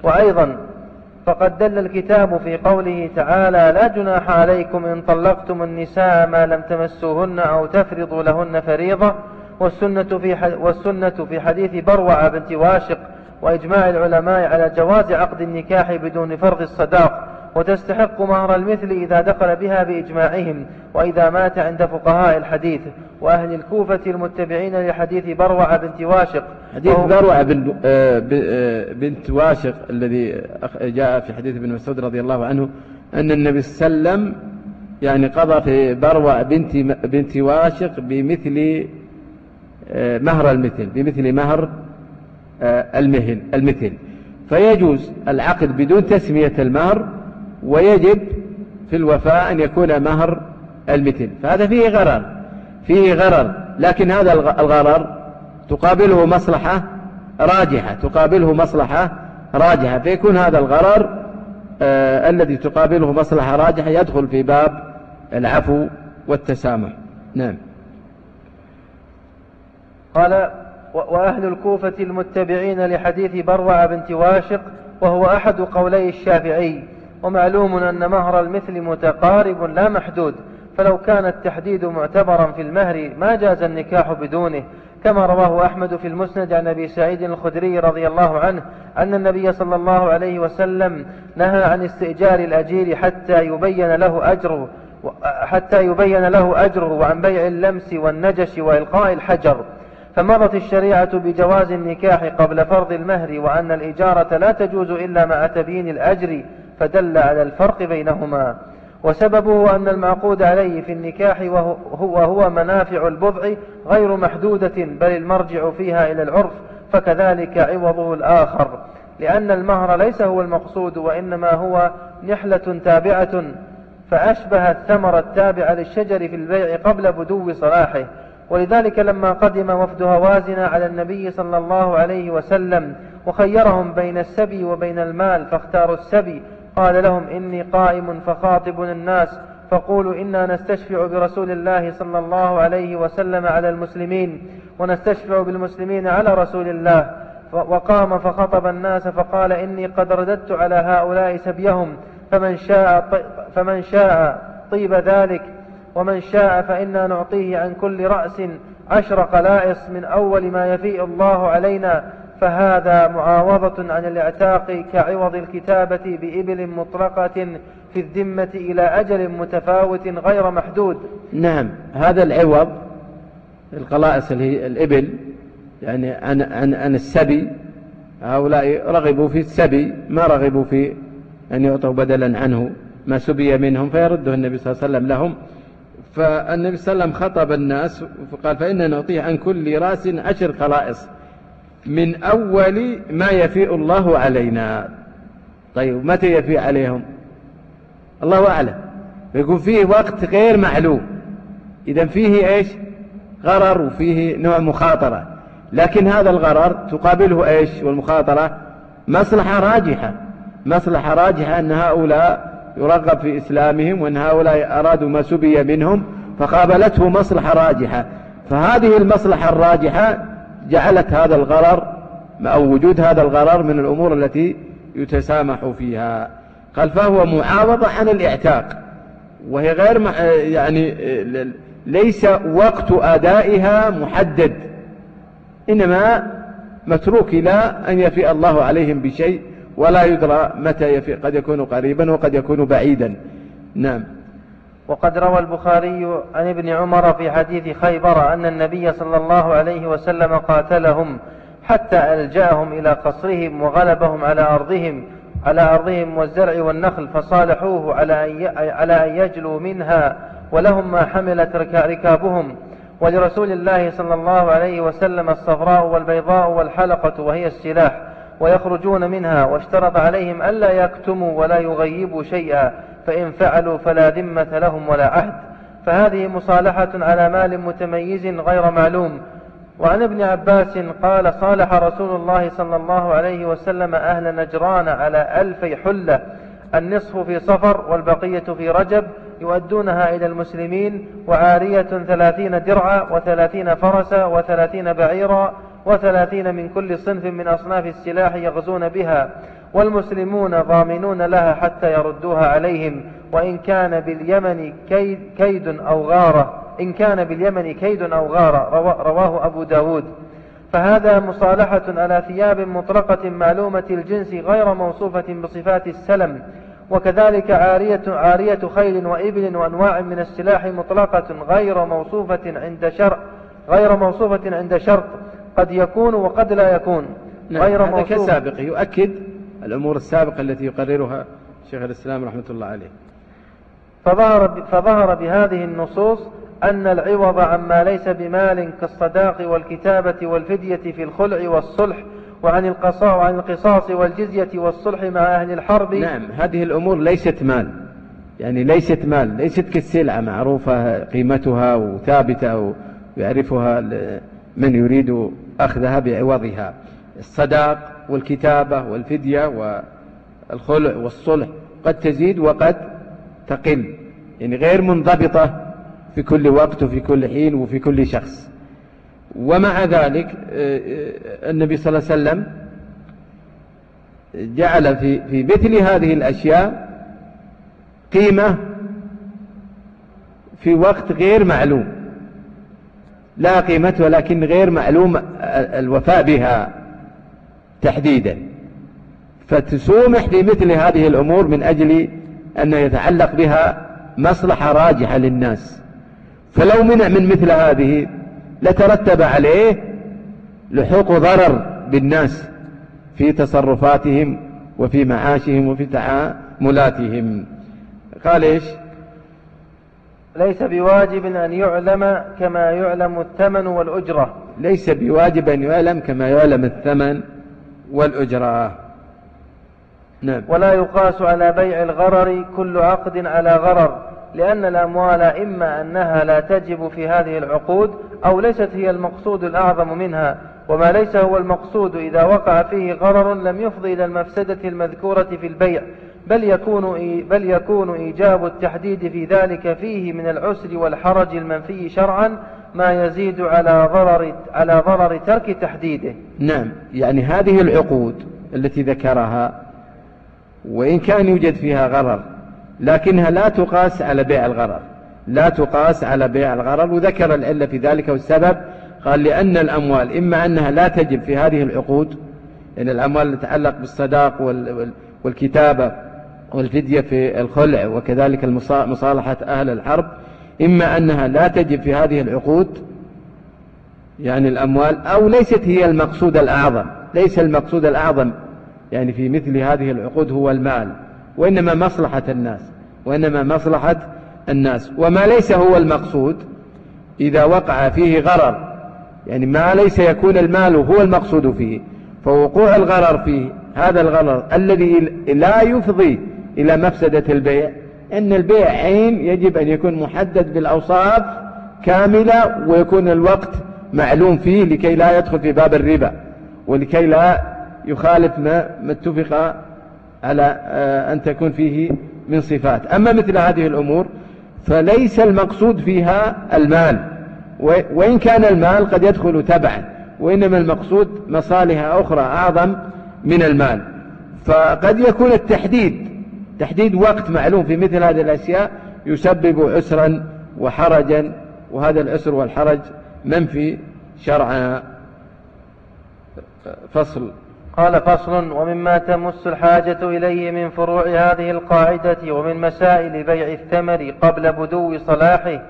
وأيضا فقد دل الكتاب في قوله تعالى لا جناح عليكم إن طلقتم النساء ما لم تمسوهن أو تفرضوا لهن فريضة والسنة في, والسنة في حديث بروع بنت واشق وإجماع العلماء على جواز عقد النكاح بدون فرض الصداق. وتستحق مهر المثل إذا دخل بها بإجماعهم وإذا مات عند فقهاء الحديث وأهل الكوفة المتبعين لحديث بروع بنت واشق. حديث بروع بن آه، آه، بنت واشق الذي جاء في حديث ابن مسعود رضي الله عنه أن النبي صلى الله عليه وسلم يعني قضى في بروع بنت بنت واشق بمثل آه، مهر المثل بمثل مهر المهل المثل. فيجوز العقد بدون تسمية المهر ويجب في الوفاء أن يكون مهر المثل فهذا فيه غرر فيه غرر. لكن هذا الغرر تقابله مصلحة راجحة تقابله مصلحة راجحة. فيكون هذا الغرر آه الذي تقابله مصلحة راجحة يدخل في باب العفو والتسامح. نعم. قال وأهل الكوفة المتبعين لحديث بروع بنت واشق وهو أحد قولي الشافعي ومعلوم أن مهر المثل متقارب لا محدود فلو كان التحديد معتبرا في المهر ما جاز النكاح بدونه. كما رواه أحمد في المسند عن أبي سعيد الخدري رضي الله عنه أن النبي صلى الله عليه وسلم نهى عن استئجار الأجير حتى يبين له أجره حتى يبين له أجره وعن بيع اللمس والنجش وإلقاء الحجر. فمضت الشريعة بجواز النكاح قبل فرض المهر وأن الإجارة لا تجوز إلا مع تبيين الأجر. فدل على الفرق بينهما. وسببه أن المعقود عليه في النكاح وهو, وهو منافع البضع غير محدودة بل المرجع فيها إلى العرف فكذلك عوضه الآخر. لأن المهر ليس هو المقصود وإنما هو نحلة تابعة فأشبه الثمر التابع للشجر في البيع قبل بدو صلاحه. ولذلك لما قدم وفد هوازن على النبي صلى الله عليه وسلم وخيرهم بين السبي وبين المال فاختاروا السبي قال لهم إني قائم فخاطب الناس فقولوا إنا نستشفع برسول الله صلى الله عليه وسلم على المسلمين ونستشفع بالمسلمين على رسول الله. وقام فخطب الناس فقال إني قد رددت على هؤلاء سبيهم فمن شاء, فمن شاء طيب ذلك ومن شاء فإنا نعطيه عن كل رأس عشر قلائص من أول ما يفيء الله علينا فهذا معاوضة عن الاعتاق كعوض الكتابة بإبل مطلقة في الذمة إلى أجل متفاوت غير محدود. نعم هذا العوض القلائص الإبل يعني عن, عن, عن السبي هؤلاء رغبوا في السبي ما رغبوا في أن يعطوا بدلا عنه ما سبي منهم فيرده النبي صلى الله عليه وسلم لهم. فالنبي صلى الله عليه وسلم خطب الناس فقال فإنا نعطيه عن كل رأس عشر قلائص. من أول ما يفيء الله علينا. طيب متى يفيء عليهم؟ الله أعلم. يكون فيه وقت غير معلوم. إذا فيه إيش؟ غرر وفيه نوع مخاطرة. لكن هذا الغرر تقابله إيش؟ والمخاطرة مصلحة راجحة. مصلحة راجحة أن هؤلاء يرغب في إسلامهم وأن هؤلاء أرادوا ما سبي منهم فقابلته مصلحة راجحة. فهذه المصلحة الراجحة جعلت هذا الغرر أو وجود هذا الغرر من الأمور التي يتسامح فيها. قال فهو معاوضة عن الاعتاق وهي غير يعني ليس وقت أدائها محدد إنما متروك إلى أن يفي الله عليهم بشيء ولا يدرى متى يفي قد يكون قريبا وقد يكون بعيدا. نعم. وقد روى البخاري عن ابن عمر في حديث خيبر أن النبي صلى الله عليه وسلم قاتلهم حتى ألجأهم إلى قصرهم وغلبهم على أرضهم على أرضهم والزرع والنخل فصالحوه على أن على أن يجلوا منها ولهم ما حملت ركابهم. ولرسول الله صلى الله عليه وسلم الصفراء والبيضاء والحلقة وهي السلاح ويخرجون منها واشترط عليهم ألا يكتموا ولا يغيبوا شيئا. فإن فعلوا فلا ذمة لهم ولا عهد. فهذه مصالحة على مال متميز غير معلوم. وعن ابن عباس قال صالح رسول الله صلى الله عليه وسلم أهل نجران على ألفي حلة. النصف في صفر والبقية في رجب يؤدونها إلى المسلمين وعارية ثلاثين درعا وثلاثين فرسا وثلاثين بعيرا وثلاثين من كل صنف من أصناف السلاح يغزون بها. والمسلمون ضامنون لها حتى يردوها عليهم وإن كان باليمن كيد, كيد أو غارة إن كان باليمن كيد أو غارة رواه أبو داود. فهذا مصالحة على ثياب مطلقة معلومة الجنس غير موصوفة بصفات السلم وكذلك عارية, عارية خيل وإبل وأنواع من السلاح مطلقة غير موصوفة عند شرع غير موصوفة عند شرط قد يكون وقد لا يكون. نعم غير هذا كسابق يؤكد الأمور السابقة التي يقررها شيخ الإسلام رحمة الله عليه. فظهر, فظهر بهذه النصوص أن العوض عما ليس بمال كالصداق والكتابة والفدية في الخلع والصلح وعن القصاص وعن القصاص والجزية والصلح مع أهل الحرب. نعم هذه الأمور ليست مال. يعني ليست مال ليست كالسلعة معروفة قيمتها وثابتة ويعرفها من يريد أخذها بعوضها. الصداق والكتابة والفدية والخلع والصلح قد تزيد وقد تقل. يعني غير منضبطة في كل وقت وفي كل حين وفي كل شخص. ومع ذلك آه، آه، النبي صلى الله عليه وسلم جعل في في مثل هذه الأشياء قيمة في وقت غير معلوم. لا قيمة ولكن غير معلوم الوفاء بها. تحديدا. فتسومح في مثل هذه الأمور من أجل أن يتعلق بها مصلحة راجحة للناس. فلو منع من مثل هذه لترتب عليه لحوق ضرر بالناس في تصرفاتهم وفي معاشهم وفي تعاملاتهم. قال إيش؟ ليس بواجب أن يعلم كما يعلم الثمن والأجرة. ليس بواجب أن يعلم كما يعلم الثمن والأجرة. نعم. ولا يقاس على بيع الغرر كل عقد على غرر لأن الأموال إما أنها لا تجب في هذه العقود أو ليست هي المقصود الأعظم منها وما ليس هو المقصود إذا وقع فيه غرر لم يفضي إلى المفسدة المذكورة في البيع بل يكون بل يكون إيجاب التحديد في ذلك فيه من العسر والحرج المنفي شرعا ما يزيد على ضرر على ضرر ترك تحديده. نعم، يعني هذه العقود التي ذكرها وإن كان يوجد فيها غرر لكنها لا تقاس على بيع الغرر، لا تقاس على بيع الغرر وذكر العلة في ذلك والسبب قال لأن الأموال إما أنها لا تجب في هذه العقود يعني الأموال تتعلق بالصداق والكتابة والفدية في الخلع وكذلك مصالحة أهل الحرب إما أنها لا تجب في هذه العقود يعني الأموال أو ليست هي المقصود الأعظم ليس المقصود الأعظم يعني في مثل هذه العقود هو المال وإنما مصلحة الناس وإنما مصلحة الناس. وما ليس هو المقصود إذا وقع فيه غرر يعني ما ليس يكون المال هو المقصود فيه فوقوع الغرر فيه هذا الغرر الذي لا يفضي إلى مفسدة البيع أن البيع عين يجب أن يكون محدد بالأوصاف كاملة ويكون الوقت معلوم فيه لكي لا يدخل في باب الربا ولكي لا يخالف ما, ما اتفق على آه، أن تكون فيه من صفات. أما مثل هذه الأمور فليس المقصود فيها المال. وإن كان المال قد يدخل تبعا وإنما المقصود مصالح أخرى أعظم من المال. فقد يكون التحديد تحديد وقت معلوم في مثل هذه الأشياء يسبب عسرا وحرجا وهذا العسر والحرج منفي شرعا. فصل. قال فصل ومما تمس الحاجة إليه من فروع هذه القاعدة ومن مسائل بيع الثمر قبل بدو صلاحه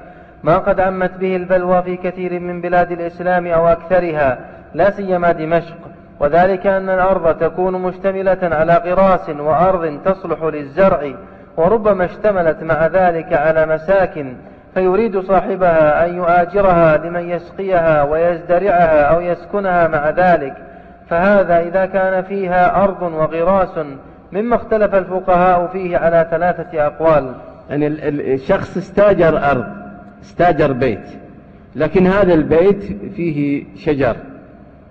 ما قد عمت به البلوى في كثير من بلاد الإسلام أو أكثرها لا سيما دمشق. وذلك أن الأرض تكون مشتملة على غراس وأرض تصلح للزرع وربما اشتملت مع ذلك على مساكن فيريد صاحبها أن يؤاجرها لمن يسقيها ويزدرعها أو يسكنها مع ذلك. فهذا إذا كان فيها أرض وغراس مما اختلف الفقهاء فيه على ثلاثة أقوال. يعني الشخص استاجر أرض استاجر بيت لكن هذا البيت فيه شجر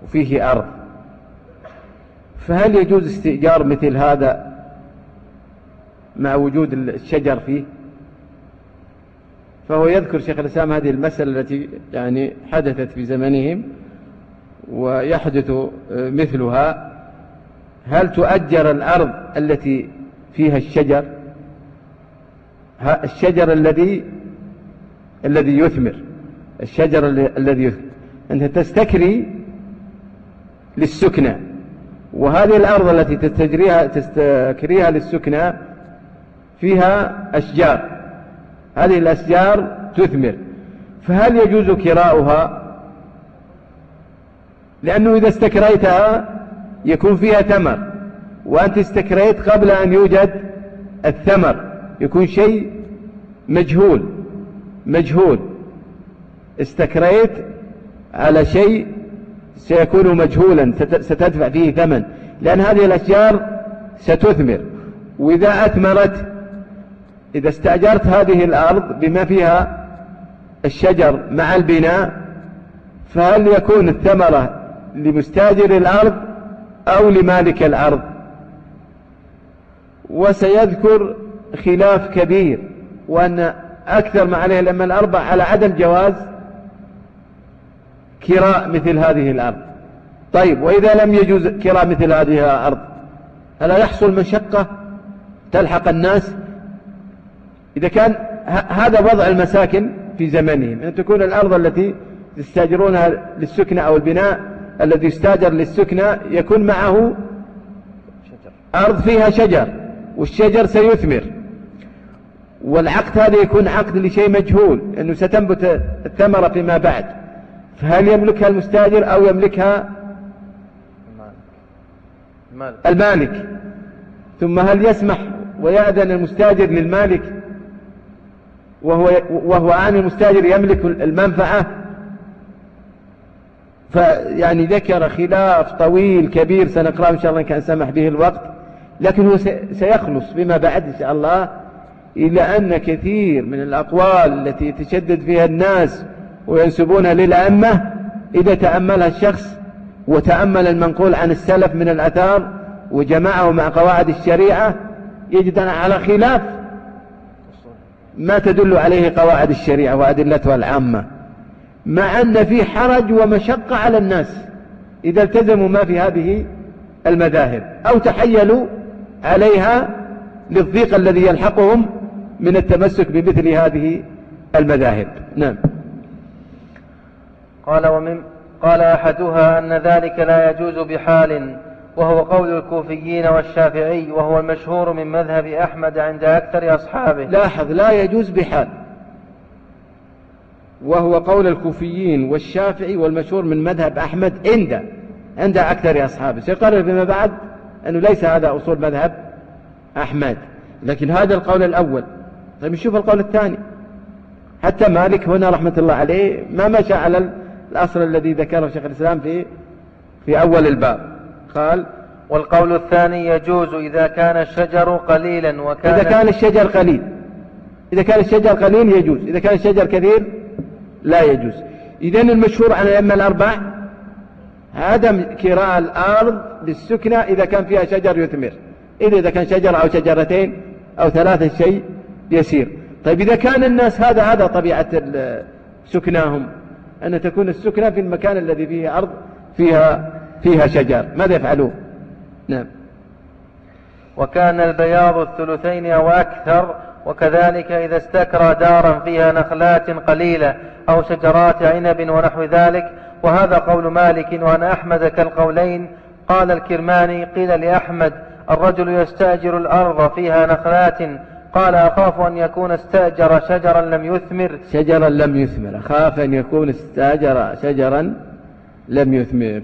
وفيه أرض. فهل يجوز استئجار مثل هذا مع وجود الشجر فيه؟ فهو يذكر شيخ الإسلام هذه المسألة التي يعني حدثت في زمنهم ويحدث مثلها. هل تؤجر الأرض التي فيها الشجر؟ الشجر الذي الذي يثمر الشجر الذي يثمر. أنت تستكري للسكنى وهذه الأرض التي تستجريها تستكريها للسكنى فيها أشجار. هذه الأشجار تثمر. فهل يجوز كراؤها؟ لأنه إذا استكريتها يكون فيها ثمر وأنت استكريت قبل أن يوجد الثمر. يكون شيء مجهول مجهول. استكريت على شيء سيكون مجهولا ستدفع فيه ثمن. لأن هذه الأشجار ستثمر. وإذا أثمرت إذا استأجرت هذه الأرض بما فيها الشجر مع البناء فهل يكون الثمرة لمستاجر الأرض أو لمالك الأرض؟ وسيذكر خلاف كبير وأن أكثر ما عليه الأمة الأربع على عدم جواز كراء مثل هذه الأرض. طيب وإذا لم يجوز كراء مثل هذه الأرض ألا يحصل مشقة تلحق الناس؟ إذا كان هذا وضع المساكن في زمنهم أن تكون الأرض التي تستاجرونها للسكنة أو البناء الذي يستاجر للسكنة يكون معه أرض فيها شجر والشجر سيثمر. والعقد هذا يكون عقد لشيء مجهول أنه ستنبت الثمرة فيما بعد. فهل يملكها المستاجر أو يملكها المالك, المالك. ثم هل يسمح ويأذن المستاجر للمالك وهو, وهو آن المستاجر يملك المنفعة فيعني ذكر خلاف طويل كبير سنقرأه إن شاء الله إن كان سمح به الوقت لكن هو سيخلص فيما بعد إن شاء الله إلى أن كثير من الأقوال التي يتشدد فيها الناس وينسبونها للأئمة إذا تأملها الشخص وتأمل المنقول عن السلف من الأثار وجمعه مع قواعد الشريعة يجد على خلاف ما تدل عليه قواعد الشريعة وأدلتها العامة. مع أن في حرج ومشقة على الناس إذا التزموا ما في هذه المذاهب أو تحيلوا عليها للضيق الذي يلحقهم من التمسك بمثل هذه المذاهب. نعم. قال ومن قال أحدها أن ذلك لا يجوز بحال وهو قول الكوفيين والشافعي وهو المشهور من مذهب أحمد عند أكثر أصحابه. لاحظ لا يجوز بحال. وهو قول الكوفيين والشافعي والمشهور من مذهب أحمد عند عند أكثر أصحابه. سيقرر فيما بعد أنه ليس هذا أصول مذهب أحمد. لكن هذا القول الأول. طيب نشوف القول الثاني. حتى مالك هنا رحمة الله عليه ما مشى على الأصل الذي ذكره شيخ الإسلام في في أول الباب. قال والقول الثاني يجوز إذا كان الشجر قليلا وكان إذا كان الشجر قليل. إذا كان الشجر قليل يجوز. إذا كان الشجر كثير لا يجوز. إذا المشهور عن الأئمة الأربع عدم كراء الأرض للسكنة إذا كان فيها شجر يثمر. إذا إذا كان شجرة أو شجرتين أو ثلاثة شيء يسير. طيب إذا كان الناس هذا هذا طبيعة سكناهم. أن تكون السكنة في المكان الذي فيه أرض فيها فيها شجر. ماذا يفعلون؟ نعم. وكان البياض الثلثين أو أكثر وكذلك إذا استكرى دارا فيها نخلات قليلة أو شجرات عنب ونحو ذلك. وهذا قول مالك وأن أحمد كالقولين. قال الكرماني قيل لأحمد الرجل يستأجر الأرض فيها نخلات قال أخاف أن يكون استأجر شجرا لم يثمر. شجرا لم يثمر. أخاف أن يكون استأجر شجرا لم يثمر.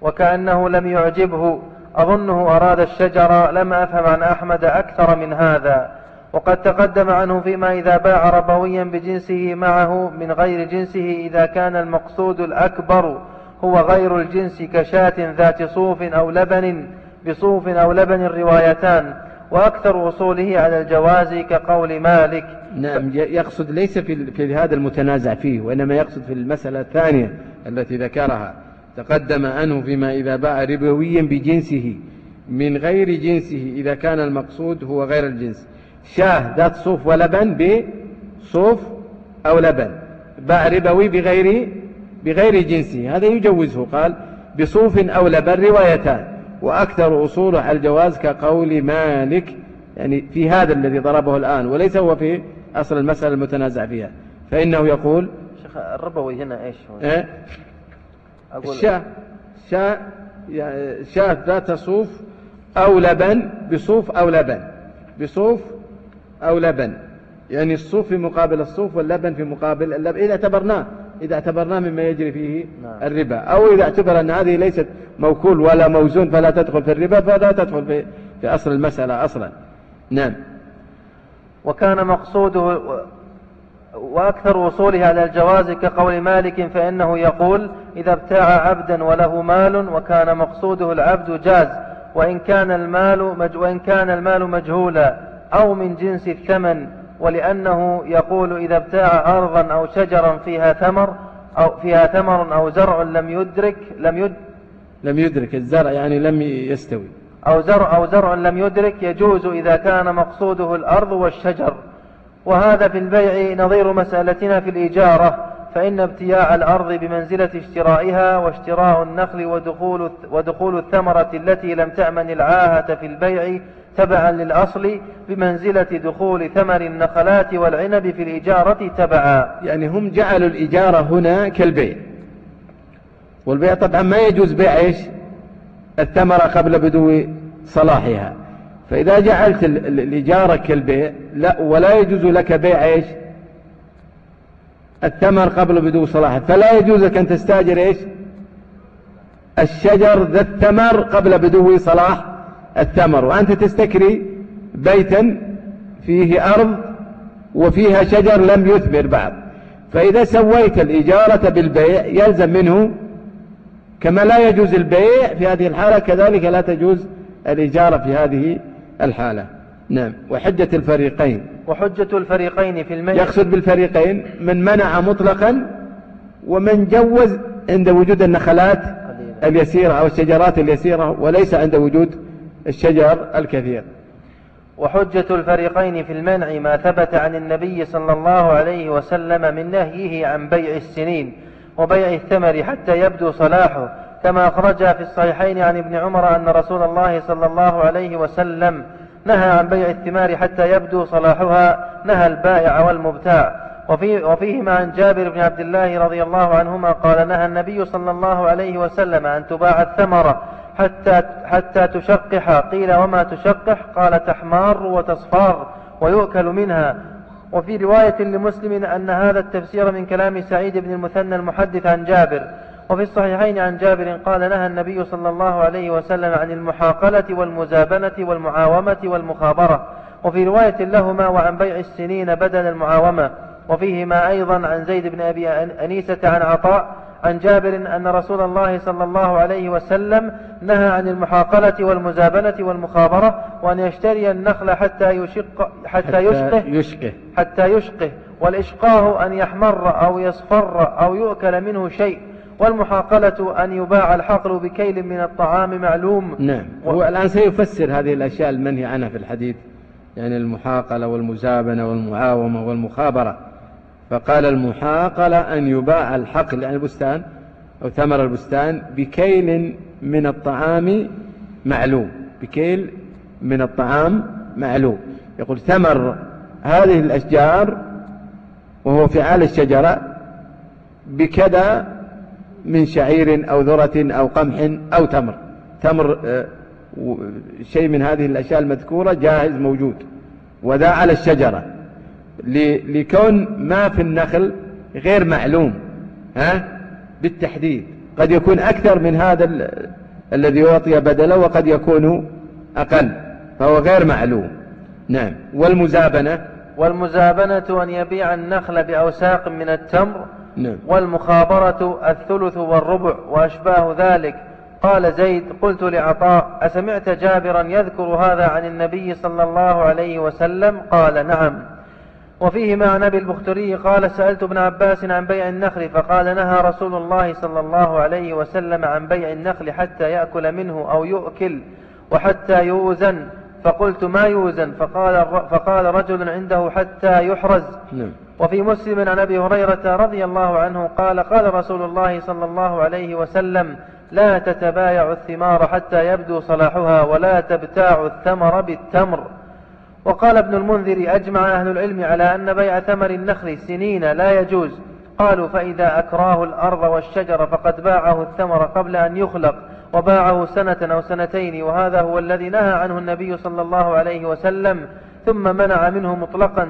وكأنه لم يعجبه. أظنه أراد الشجر. لم أفهم عن أحمد أكثر من هذا. وقد تقدم عنه فيما إذا باع ربويا بجنسه معه من غير جنسه إذا كان المقصود الأكبر هو غير الجنس كشاة ذات صوف أو لبن بصوف أو لبن روايتان وأكثر وصوله على الجواز كقول مالك. نعم يقصد ليس في, في هذا المتنازع فيه وإنما يقصد في المسألة الثانية التي ذكرها. تقدم عنه فيما إذا باع ربويا بجنسه من غير جنسه إذا كان المقصود هو غير الجنس. شاه ذات صوف ولبن بصوف أو لبن. باع ربوي بغير بغير جنسه. هذا يجوزه قال بصوف أو لبن روايتان. وأكثر أصوله على الجواز كقول مالك يعني في هذا الذي ضربه الآن وليس هو في أصل المسألة المتنازع فيها. فإنه يقول شيخ الربوي هنا إيش هو؟ إيه؟ أقول الشاة شاة شاة ذات صوف أو لبن بصوف أو لبن. بصوف أو لبن. يعني الصوف في مقابل الصوف واللبن في مقابل اللبن إذا اعتبرناه. إذا اعتبرناه مما يجري فيه نعم. الربا. أو إذا اعتبر أن هذه ليست موكول ولا موزون فلا تدخل في الربا فلا تدخل في, في أصل المسألة أصلا. نعم. وكان مقصوده وأكثر وصوله على الجواز كقول مالك فإنه يقول إذا ابتاع عبدا وله مال وكان مقصوده العبد جاز وإن كان المال مج وإن كان المال مجهولا أو من جنس الثمن ولأنه يقول إذا ابتاع أرضا أو شجرا فيها ثمر أو فيها ثمر أو زرع لم يدرك لم يد لم يدرك الزرع يعني لم يستوي. أو زرع أو زرع لم يدرك يجوز إذا كان مقصوده الأرض والشجر. وهذا في البيع نظير مسألتنا في الإجارة فإن ابتياع الأرض بمنزلة اشترائها واشتراء النخل ودخول, ودخول الثمرة التي لم تأمن العاهة في البيع تبعا للأصل بمنزلة دخول ثمر النخلات والعنب في الإجارة تبعا. يعني هم جعلوا الإجارة هنا كالبيع. والبيع طبعا ما يجوز بيع إيش؟ الثمرة قبل بدو صلاحها. فإذا جعلت الإجارة كالبيع لا ولا يجوز لك بيع إيش؟ الثمر قبل بدو صلاحه فلا يجوز لك أن تستاجر إيش؟ الشجر ذا الثمر قبل بدو صلاح. الثمر وأنت تستكري بيتا فيه أرض وفيها شجر لم يثمر بعد. فإذا سويت الإجارة بالبيع يلزم منه كما لا يجوز البيع في هذه الحالة كذلك لا تجوز الإجارة في هذه الحالة. نعم. وحجة الفريقين. وحجة الفريقين في الميت. يقصد بالفريقين من منع مطلقا ومن جوز عند وجود النخلات اليسيرة أو الشجرات اليسيرة وليس عند وجود الشجر الكثير. وحجة الفريقين في المنع ما ثبت عن النبي صلى الله عليه وسلم من نهيه عن بيع السنين وبيع الثمر حتى يبدو صلاحه كما أخرج في الصحيحين عن ابن عمر أن رسول الله صلى الله عليه وسلم نهى عن بيع الثمار حتى يبدو صلاحها نهى البائع والمبتاع. وفي وفيهما عن جابر بن عبد الله رضي الله عنهما قال نهى النبي صلى الله عليه وسلم أن تباع الثمرة حتى, حتى تشقح. قيل وما تشقح؟ قال تحمار وتصفار ويؤكل منها. وفي رواية لمسلم أن هذا التفسير من كلام سعيد بن المثنى المحدث عن جابر. وفي الصحيحين عن جابر قال نهى النبي صلى الله عليه وسلم عن المحاقلة والمزابنة والمعاومة والمخابرة. وفي رواية لهما وعن بيع السنين بدل المعاومة. وفيهما أيضا عن زيد بن أبي أنيسة عن عطاء عن جابر أن رسول الله صلى الله عليه وسلم نهى عن المحاقلة والمزابنة والمخابرة وأن يشتري النخل حتى يشق حتى يشقه, يشقه. حتى يشقه. والإشقاه أن يحمر أو يصفر أو يؤكل منه شيء. والمحاقلة أن يباع الحقل بكيل من الطعام معلوم. نعم. هو الآن سيفسر هذه الأشياء المنهي عنها في الحديث. يعني المحاقلة والمزابنة والمعاومة والمخابرة. فقال المحاقلة أن يباع الحقل يعني البستان أو ثمر البستان بكيل من الطعام معلوم بكيل من الطعام معلوم. يقول ثمر هذه الأشجار وهو فعال الشجرة بكذا من شعير أو ذرة أو قمح أو تمر. تمر آه، شيء من هذه الأشياء المذكورة جاهز موجود وذا على الشجرة. لكون ما في النخل غير معلوم ها؟ بالتحديد. قد يكون أكثر من هذا الذي أعطي بدله وقد يكون أقل فهو غير معلوم. نعم. والمزابنة؟ والمزابنة أن يبيع النخل بأوساق من التمر. نعم. والمخابرة الثلث والربع وأشباه ذلك. قال زيد قلت لعطاء أسمعت جابرا يذكر هذا عن النبي صلى الله عليه وسلم؟ قال نعم. وفيه مع نبي البختري قال سألت ابن عباس عن بيع النخل فقال نهى رسول الله صلى الله عليه وسلم عن بيع النخل حتى يأكل منه أو يؤكل وحتى يوزن. فقلت ما يوزن؟ فقال, فقال رجل عنده حتى يحرز. نعم. وفي مسلم عن أبي هريرة رضي الله عنه قال قال رسول الله صلى الله عليه وسلم لا تتبايع الثمار حتى يبدو صلاحها ولا تبتاع الثمر بالتمر. وقال ابن المنذر أجمع أهل العلم على أن بيع ثمر النخل سنين لا يجوز. قالوا فإذا أكراه الأرض والشجر فقد باعه الثمر قبل أن يخلق وباعه سنة أو سنتين وهذا هو الذي نهى عنه النبي صلى الله عليه وسلم. ثم منع منه مطلقا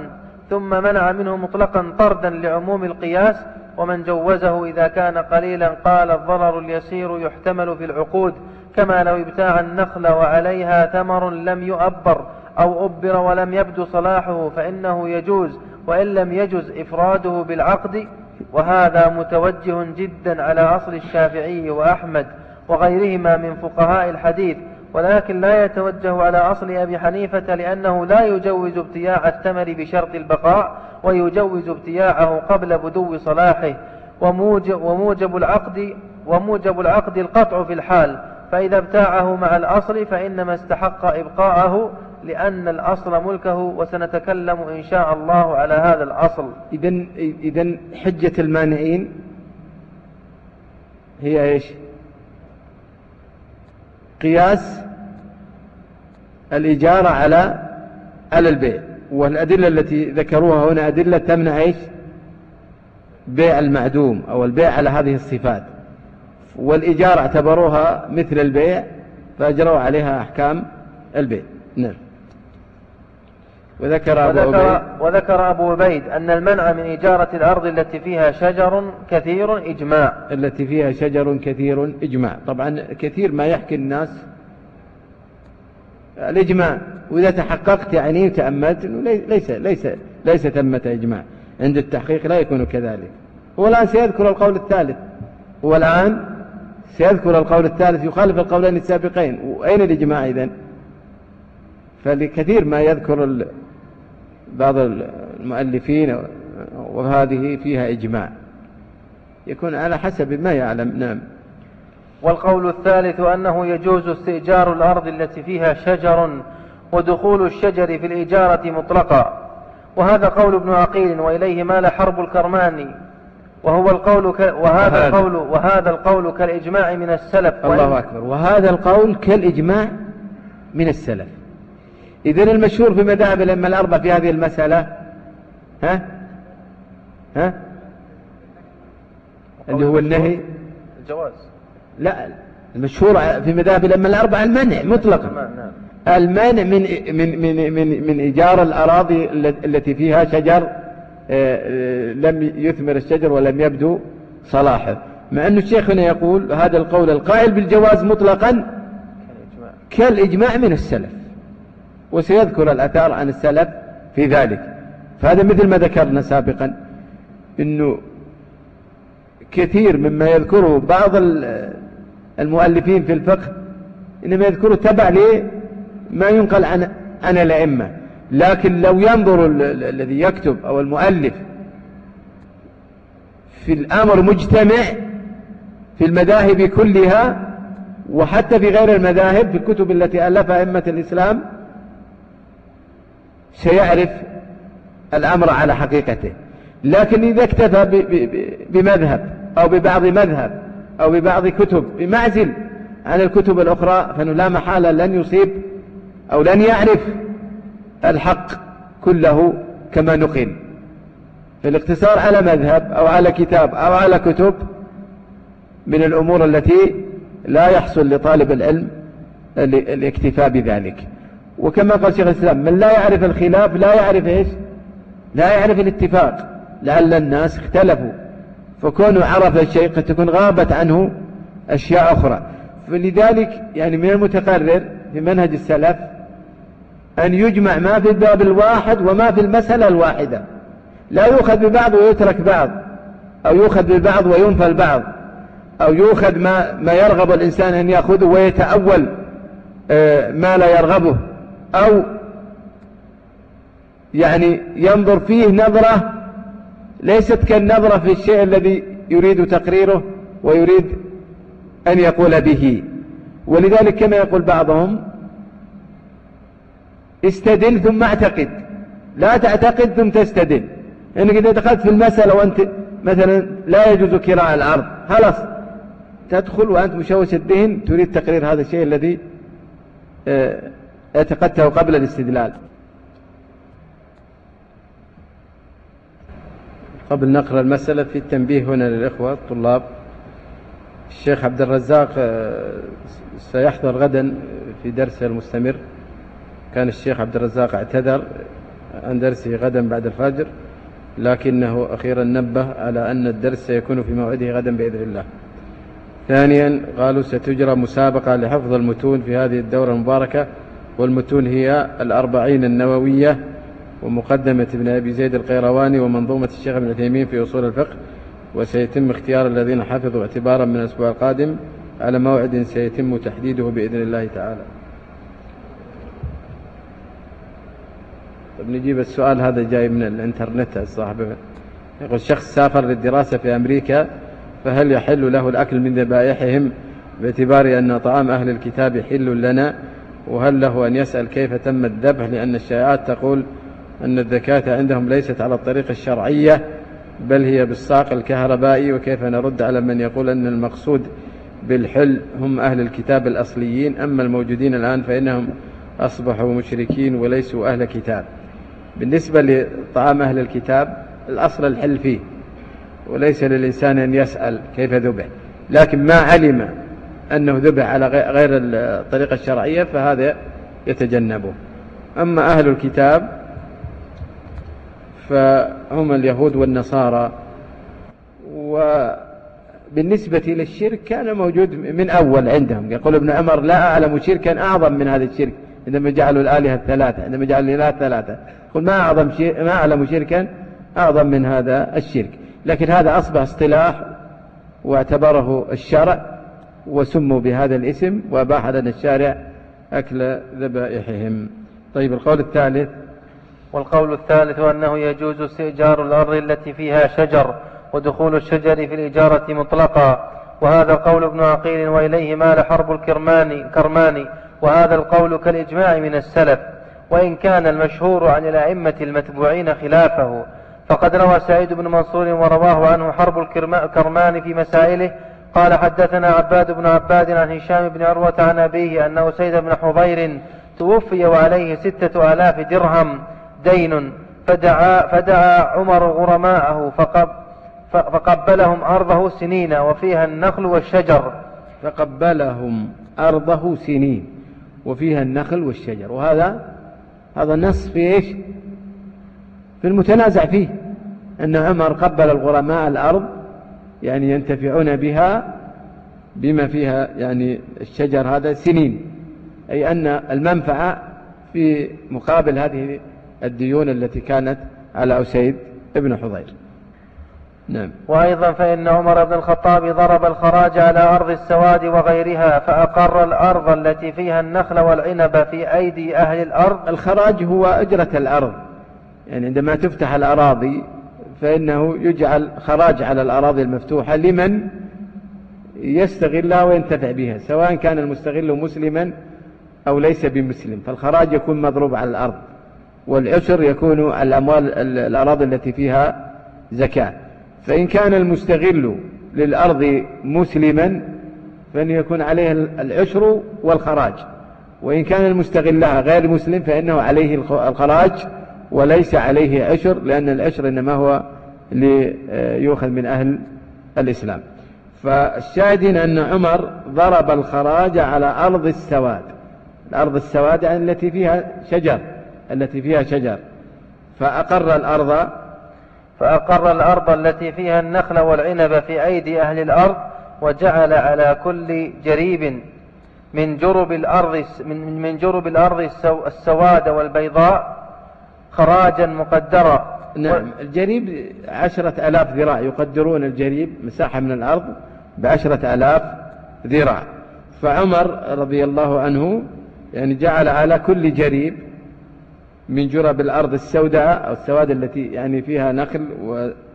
ثم منع منه مطلقا طردا لعموم القياس. ومن جوزه إذا كان قليلا قال الضرر اليسير يحتمل في العقود كما لو ابتاع النخل وعليها ثمر لم يؤبر. أو أبر ولم يبدو صلاحه فإنه يجوز وإن لم يجز إفراده بالعقد وهذا متوجه جدا على أصل الشافعي وأحمد وغيرهما من فقهاء الحديث ولكن لا يتوجه على أصل أبي حنيفة لأنه لا يجوز ابتياع الثمر بشرط البقاء ويجوز ابتياعه قبل بدو صلاحه وموجب, وموجب العقد وموجب العقد القطع في الحال فإذا ابتاعه مع الأصل فإنما استحق إبقاءه لأن الأصل ملكه وسنتكلم إن شاء الله على هذا الأصل. إذا إذا حجة المانعين هي إيش؟ قياس الإجارة على على البيع. والأدلة التي ذكروها هنا أدلة تمنع إيش؟ بيع المعدوم أو البيع على هذه الصفات. والإجارة اعتبروها مثل البيع فأجروا عليها أحكام البيع. نعم. وذكر أبو, وذكر, عبيد. وذكر أبو عبيد أن المنع من إجارة الأرض التي فيها شجر كثير إجماع. التي فيها شجر كثير إجماع. طبعا كثير ما يحكي الناس الإجماع. وإذا تحققت يعني وتأملت أنه ليس, ليس, ليس ثمة إجماع. عند التحقيق لا يكون كذلك. هو الآن سيذكر القول الثالث. هو الآن سيذكر القول الثالث. يخالف القولين السابقين. وأين الإجماع إذن؟ فلكثير ما يذكر بعض المؤلفين وهذه فيها إجماع. يكون على حسب ما يعلم. نعم. والقول الثالث أنه يجوز استئجار الأرض التي فيها شجر ودخول الشجر في الإجارة مطلقا. وهذا قول ابن عقيل وإليه مال حرب الكرماني وهو القول ك... وهذا. القول وهذا القول كالإجماع من السلف. الله أكبر. وهذا القول كالإجماع من السلف. إذن المشهور في مذاهب الأئمة الأربعة في هذه المسألة ها؟ ها؟ اللي هو النهي. الجواز. لا المشهور في مذاهب الأئمة الأربعة المنع مطلقا. نعم. المانع من من من من من إيجار الأراضي التي فيها شجر آه، آه، لم يثمر الشجر ولم يبدو صلاحه. مع أن الشيخ هنا يقول هذا القول القائل بالجواز مطلقا كالإجماع من السلف. وسيذكر الأثار عن السلف في ذلك. فهذا مثل ما ذكرنا سابقا أنه كثير مما يذكره بعض المؤلفين في الفقه إنما يذكره تبع لما ينقل عن عن الأئمة. لكن لو ينظر الذي يكتب أو المؤلف في الأمر مجتمع في المذاهب كلها وحتى في غير المذاهب في الكتب التي ألفها أئمة الإسلام سيعرف الأمر على حقيقته. لكن إذا اكتفى بمذهب أو ببعض مذهب أو ببعض كتب بمعزل عن الكتب الأخرى فإنه لا محالة لن يصيب أو لن يعرف الحق كله كما نقل. فالاقتصار على مذهب أو على كتاب أو على كتب من الأمور التي لا يحصل لطالب العلم الاكتفاء بذلك. وكما قال شيخ الإسلام من لا يعرف الخلاف لا يعرف إيش؟ لا يعرف الاتفاق. لعل الناس اختلفوا. فكونه عرف الشيء قد تكون غابت عنه أشياء أخرى. فلذلك يعني من المتقرر في منهج السلف أن يجمع ما في الباب الواحد وما في المسألة الواحدة. لا يؤخذ ببعض ويترك بعض أو يؤخذ ببعض وينفى البعض أو يؤخذ ما, ما يرغب الإنسان أن يأخذه ويتأول آه، ما لا يرغبه. أو يعني ينظر فيه نظرة ليست كالنظرة في الشيء الذي يريد تقريره ويريد أن يقول به. ولذلك كما يقول بعضهم استدل ثم اعتقد. لا تعتقد ثم تستدل. انك إذا دخلت في المسألة وأنت مثلا لا يجوز كراء الأرض خلاص. تدخل وأنت مشوش الذهن تريد تقرير هذا الشيء الذي آه، اعتقدته قبل الاستدلال. قبل نقرأ المسألة في التنبيه هنا للإخوة الطلاب. الشيخ عبد الرزاق آه، سيحضر غدا في درسه المستمر. كان الشيخ عبد الرزاق اعتذر عن درسه غدا بعد الفجر لكنه أخيرا نبه على أن الدرس سيكون في موعده غدا بإذن الله. ثانيا قالوا ستجرى مسابقة لحفظ المتون في هذه الدورة المباركة. والمتون هي الأربعين النووية ومقدمة ابن أبي زيد القيرواني ومنظومة الشيخ ابن عثيمين في أصول الفقه وسيتم اختيار الذين حفظوا اعتبارا من الأسبوع القادم على موعد سيتم تحديده بإذن الله تعالى. طيب نجيب السؤال هذا جاي من الإنترنت الصاحب. يقول شخص سافر للدراسة في أمريكا فهل يحل له الأكل من ذبائحهم باعتبار أن طعام أهل الكتاب حل لنا وهل له أن يسأل كيف تم الذبح؟ لأن الشائعات تقول أن الذكاة عندهم ليست على الطريقة الشرعية بل هي بالساق الكهربائي وكيف نرد على من يقول أن المقصود بالحل هم أهل الكتاب الأصليين أما الموجودين الآن فإنهم أصبحوا مشركين وليسوا أهل كتاب. بالنسبة لطعام أهل الكتاب الأصل الحل فيه وليس للإنسان أن يسأل كيف ذبح لكن ما علم أنه ذبح على غير الطريقة الشرعية فهذا يتجنبه. أما أهل الكتاب فهم اليهود والنصارى وبالنسبة للشرك كان موجود من أول عندهم. يقول ابن عمر لا أعلم شركا أعظم من هذا الشرك عندما جعلوا الآلهة الثلاثة عندما جعلوا الآلهة الثلاثة. يقول ما أعظم شيء ما أعلم شركا أعظم من هذا الشرك. لكن هذا أصبح اصطلاح واعتبره الشرع وسموا بهذا الاسم وأباح لنا الشارع أكل ذبائحهم. طيب القول الثالث. والقول الثالث أنه يجوز استئجار الأرض التي فيها شجر ودخول الشجر في الإجارة مطلقا. وهذا قول ابن عقيل وإليه مال حرب الكرماني كرماني وهذا القول كالإجماع من السلف. وإن كان المشهور عن الأئمة المتبوعين خلافه فقد روى سعيد بن منصور ورواه عنه حرب الكرمان في مسائله قال حدثنا عباد بن عباد عن هشام بن عروة عن أبيه أن أسيد بن حضير توفي وعليه ستة آلاف درهم دين فدعا, فدعا عمر غرماءه فقب فقبلهم أرضه سنين وفيها النخل والشجر. فقبلهم أرضه سنين وفيها النخل والشجر. وهذا هذا نص في إيش؟ في المتنازع فيه أن عمر قبل الغرماء الأرض يعني ينتفعون بها بما فيها يعني الشجر هذا سنين. أي أن المنفعة في مقابل هذه الديون التي كانت على أسيد ابن حضير. نعم. وأيضا فإن عمر بن الخطاب ضرب الخراج على أرض السواد وغيرها فأقر الأرض التي فيها النخل والعنب في أيدي أهل الأرض. الخراج هو أجرة الأرض. يعني عندما تفتح الأراضي فإنه يجعل خراج على الأراضي المفتوحة لمن يستغلها وينتفع بها سواء كان المستغل مسلما أو ليس بمسلم. فالخراج يكون مضروب على الأرض والعشر يكون الأموال الأراضي التي فيها زكاة. فإن كان المستغل للأرض مسلما فإنه يكون عليه العشر والخراج. وإن كان المستغل لها غير مسلم فإنه عليه الخراج وليس عليه عشر لأن العشر إنما هو ليؤخذ من أهل الإسلام. فالشاهدين أن عمر ضرب الخراج على أرض السواد. الأرض السواد يعني التي فيها شجر التي فيها شجر. فأقر الأرض فأقر الأرض التي فيها النخل والعنب في أيدي أهل الأرض وجعل على كل جريب من جرب الأرض من جرب الأرض السواد والبيضاء خراجا مقدرا نعم. الجريب عشرة ألاف ذراع. يقدرون الجريب مساحة من الأرض بعشرة ألاف ذراع. فعمر رضي الله عنه يعني جعل على كل جريب من جرب الأرض السوداء أو السواد التي يعني فيها نخل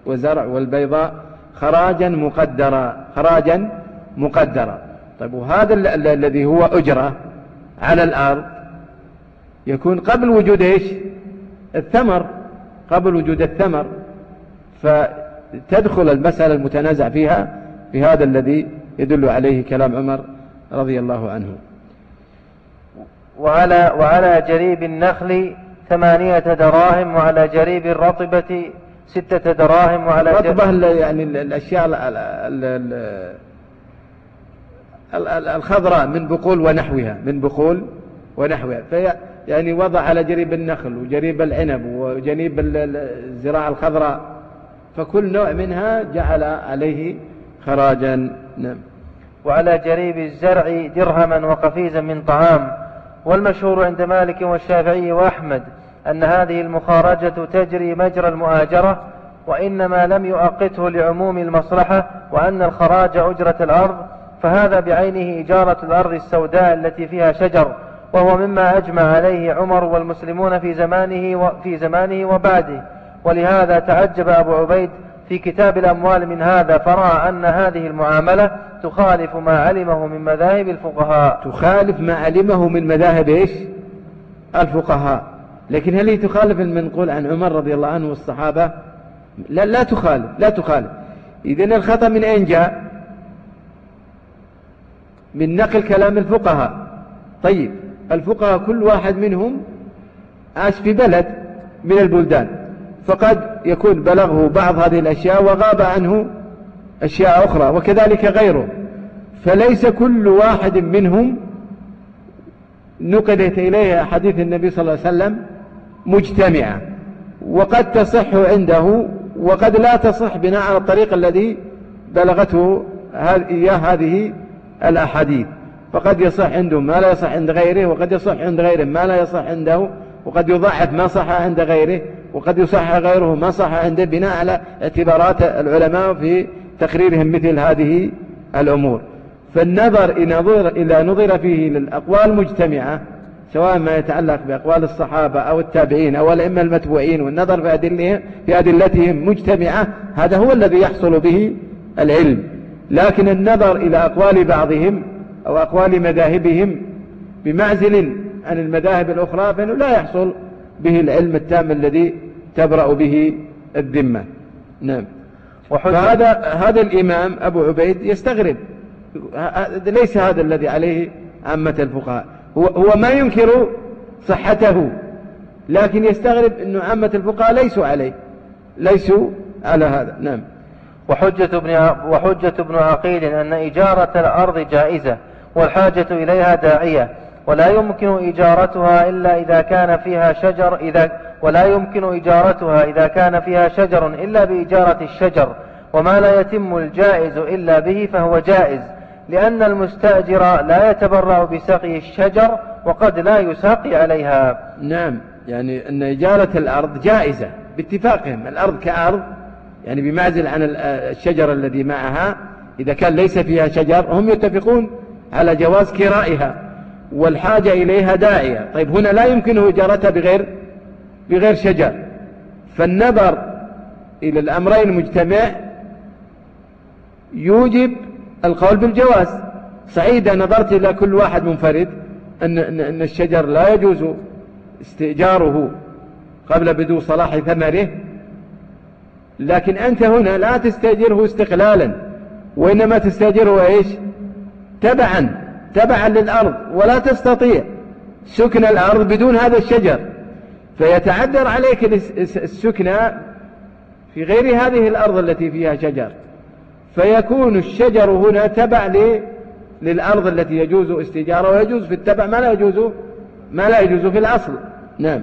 وزرع والبيضاء خراجا مقدرا خراجا مقدرا طيب وهذا الذي هو أجرة على الأرض يكون قبل وجود إيش؟ الثمر قبل وجود الثمر فتدخل المسألة المتنازع فيها في هذا الذي يدل عليه كلام عمر رضي الله عنه. وعلى, وعلى جريب النخل ثمانية دراهم وعلى جريب الرطبة ستة دراهم وعلى الرطبة يعني الأشياء الخضراء من بقول ونحوها من بقول ونحوها. في يعني وضع على جريب النخل وجريب العنب وجريب الزراعة الخضراء. فكل نوع منها جعل عليه خراجا. نعم. وعلى جريب الزرع درهما وقفيزا من طعام. والمشهور عند مالك والشافعي وأحمد أن هذه المخارجة تجري مجرى المؤاجرة وإنما لم يؤقته لعموم المصلحة وأن الخراج أجرة الأرض. فهذا بعينه إجارة الأرض السوداء التي فيها شجر. وهو مما أجمع عليه عمر والمسلمون في زمانه وفي زمانه وبعده. ولهذا تعجب أبو عبيد في كتاب الأموال من هذا فرأى أن هذه المعاملة تخالف ما علمه من مذاهب الفقهاء. تخالف ما علمه من مذاهب إيش؟ الفقهاء. لكن هل هي تخالف المنقول عن عمر رضي الله عنه والصحابة؟ لا لا تخالف لا تخالف. إذن الخطأ من أين جاء؟ من نقل كلام الفقهاء. طيب. الفقهاء كل واحد منهم عاش في بلد من البلدان فقد يكون بلغه بعض هذه الأشياء وغاب عنه أشياء أخرى وكذلك غيره. فليس كل واحد منهم نقلت إليه أحاديث النبي صلى الله عليه وسلم مجتمعة وقد تصح عنده وقد لا تصح بناء على الطريق الذي بلغته إياه هذه الأحاديث. فقد يصح عنده ما لا يصح عند غيره وقد يصح عند غيره ما لا يصح عنده وقد يضعف ما صح عند غيره وقد يصح غيره ما صح عنده بناء على اعتبارات العلماء في تقريرهم مثل هذه الأمور. فالنظر إذا نظر فيه للأقوال مجتمعة سواء ما يتعلق بأقوال الصحابة أو التابعين أو الأئمة المتبوعين والنظر في أدلتهم, في أدلتهم مجتمعة هذا هو الذي يحصل به العلم. لكن النظر إلى أقوال بعضهم أو أقوال مذاهبهم بمعزل عن المذاهب الأخرى فإنه لا يحصل به العلم التام الذي تبرأ به الذمة. نعم. فهذا هذا الإمام أبو عبيد يستغرب. ليس هذا الذي عليه عامة الفقهاء. هو, هو ما ينكر صحته لكن يستغرب أن عامة الفقهاء ليسوا عليه ليسوا على هذا. نعم. وحجة ابن, وحجة ابن عقيل أن إجارة الأرض جائزة. والحاجة إليها داعية ولا يمكن إجارتها إلا إذا كان فيها شجر إذا ولا يمكن إجارتها إذا كان فيها شجر إلا بإجارة الشجر وما لا يتم الجائز إلا به فهو جائز لأن المستأجر لا يتبرع بسقي الشجر وقد لا يساقي عليها. نعم يعني أن إجارة الأرض جائزة باتفاقهم الأرض كأرض يعني بمعزل عن الشجر الذي معها إذا كان ليس فيها شجر هم يتفقون على جواز كرائها والحاجة إليها داعية. طيب هنا لا يمكنه إجارتها بغير بغير شجر. فالنظر إلى الأمرين المجتمع يوجب القول بالجواز. صحيح إذا نظرت إلى كل واحد منفرد أن, أن الشجر لا يجوز استئجاره قبل بدو صلاح ثمره لكن أنت هنا لا تستأجره استقلالا وإنما تستأجره إيش؟ تبعا تبعا للأرض ولا تستطيع سكن الأرض بدون هذا الشجر. فيتعذر عليك السكن في غير هذه الأرض التي فيها شجر. فيكون الشجر هنا تبع للأرض التي يجوز استجارة ويجوز في التبع ما لا يجوز ما لا يجوز في الأصل. نعم.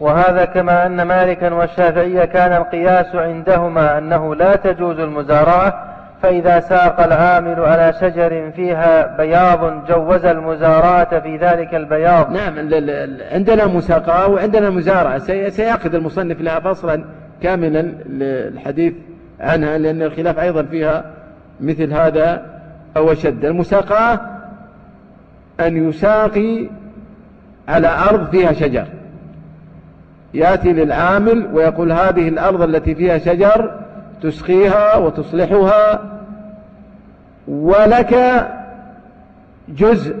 وهذا كما أن مالكا والشافعية كان القياس عندهما أنه لا تجوز المزارعة فإذا ساق العامل على شجر فيها بياض جوز المزارعة في ذلك البياض. نعم عندنا مساقاة وعندنا مزارعة. سيأخذ المصنف لها فصلا كاملا للحديث عنها لأن الخلاف أيضا فيها مثل هذا أو شد المساقاة أن يساقي على أرض فيها شجر. يأتي للعامل ويقول هذه الأرض التي فيها شجر تسقيها وتصلحها ولك جزء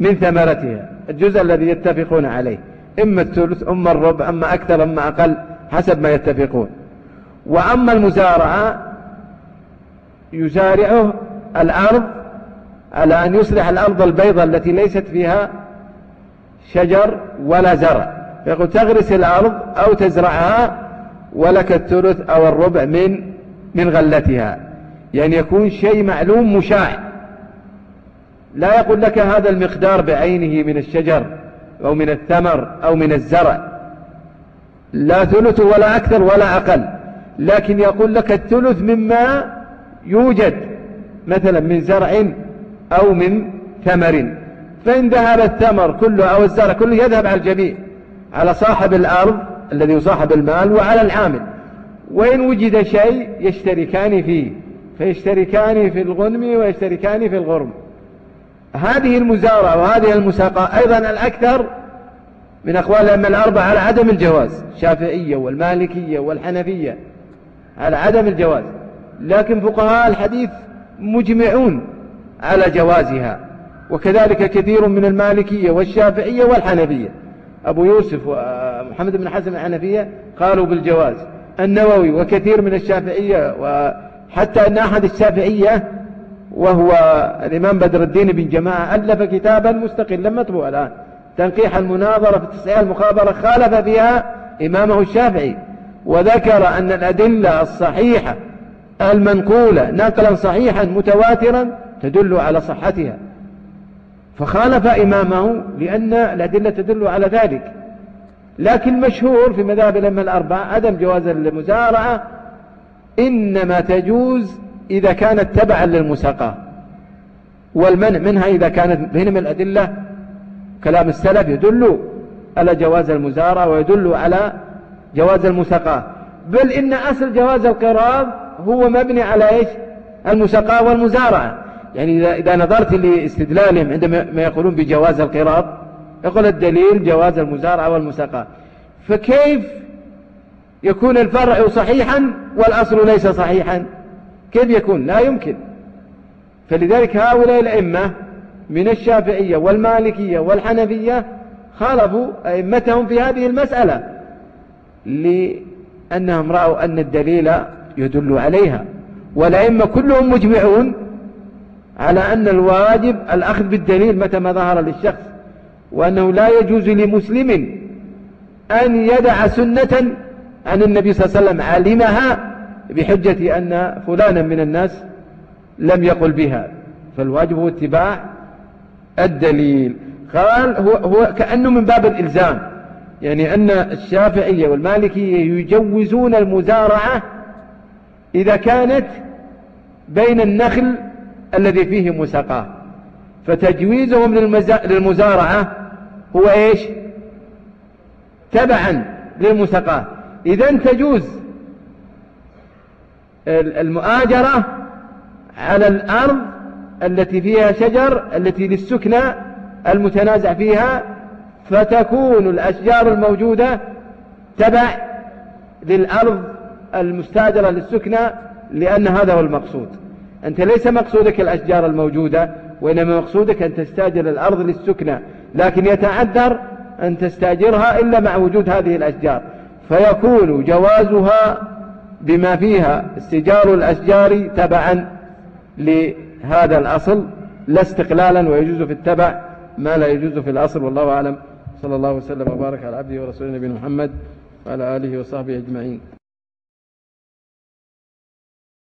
من ثمرتها الجزء الذي يتفقون عليه إما الثلث أما الربع أما أكثر أما أقل حسب ما يتفقون. وأما المزارعة يزارعه الأرض على أن يصلح الأرض البيضاء التي ليست فيها شجر ولا زرع. يقول تغرس الأرض أو تزرعها ولك الثلث أو الربع من من غلتها. يعني يكون شيء معلوم مشاع. لا يقول لك هذا المقدار بعينه من الشجر أو من الثمر أو من الزرع. لا ثلث ولا أكثر ولا أقل. لكن يقول لك الثلث مما يوجد مثلا من زرع أو من ثمر. فإن ذهب الثمر كله أو الزرع كله يذهب على الجميع على صاحب الأرض الذي يصاحب المال وعلى العامل. وإن وجد شيء يشتركان فيه فيشتركان في الغنم ويشتركان في الغرم. هذه المزارعة وهذه المساقة أيضا الأكثر من أقوال الأئمة الأربعة على عدم الجواز الشافعية والمالكية والحنفية على عدم الجواز. لكن فقهاء الحديث مجمعون على جوازها وكذلك كثير من المالكية والشافعية والحنفية. أبو يوسف ومحمد بن حسن الحنفية قالوا بالجواز. النووي وكثير من الشافعية وحتى أن أحد الشافعية وهو الإمام بدر الدين بن جماعة ألف كتابا مستقلا مطبوع الآن. تنقيح المناظرة في التسعية المخابرة خالف فيها إمامه الشافعي. وذكر أن الأدلة الصحيحة المنقولة نقلا صحيحا متواترا تدل على صحتها. فخالف إمامه لأن الأدلة تدل على ذلك. لكن مشهور في مذاهب الأئمة الأربعة عدم جواز المزارعة إنما تجوز إذا كانت تبعا للمساقاة والمنع منها إذا كانت بينما الأدلة كلام السلف يدل على جواز المزارعة ويدل على جواز المساقاة بل إن أصل جواز القراض هو مبني على إيش؟ المساقاة والمزارعة. يعني إذا, نظرت لاستدلالهم عندما يقولون بجواز القراض يقول الدليل جواز المزارعة والمساقاة. فكيف يكون الفرع صحيحا والأصل ليس صحيحا؟ كيف يكون؟ لا يمكن. فلذلك هؤلاء الأئمة من الشافعية والمالكية والحنفية خالفوا أئمتهم في هذه المسألة لأنهم رأوا أن الدليل يدل عليها. والأئمة كلهم مجمعون على أن الواجب الأخذ بالدليل متى ما ظهر للشخص وأنه لا يجوز لمسلم أن يدع سنة عن النبي صلى الله عليه وسلم علمها بحجة أن فلانا من الناس لم يقل بها. فالواجب هو اتباع الدليل. قال هو, هو كأنه من باب الإلزام. يعني أن الشافعية والمالكية يجوزون المزارعة إذا كانت بين النخل الذي فيه مسقاه فتجويزهم للمزارعة هو إيش؟ تبعا للمسقاه إذا تجوز المؤاجرة على الأرض التي فيها شجر التي للسكنى المتنازع فيها فتكون الأشجار الموجودة تبع للأرض المستاجرة للسكنى لأن هذا هو المقصود. أنت ليس مقصودك الأشجار الموجودة وإنما مقصودك أن تستاجر الأرض للسكنى لكن يتعذر أن تستاجرها إلا مع وجود هذه الأشجار. فيكون جوازها بما فيها استجار الأشجار تبعا لهذا الأصل لا استقلالا ويجوز في التبع ما لا يجوز في الأصل والله أعلم. صلى الله وسلم وبارك على عبده ورسوله نبينا محمد وعلى آله وصحبه أجمعين.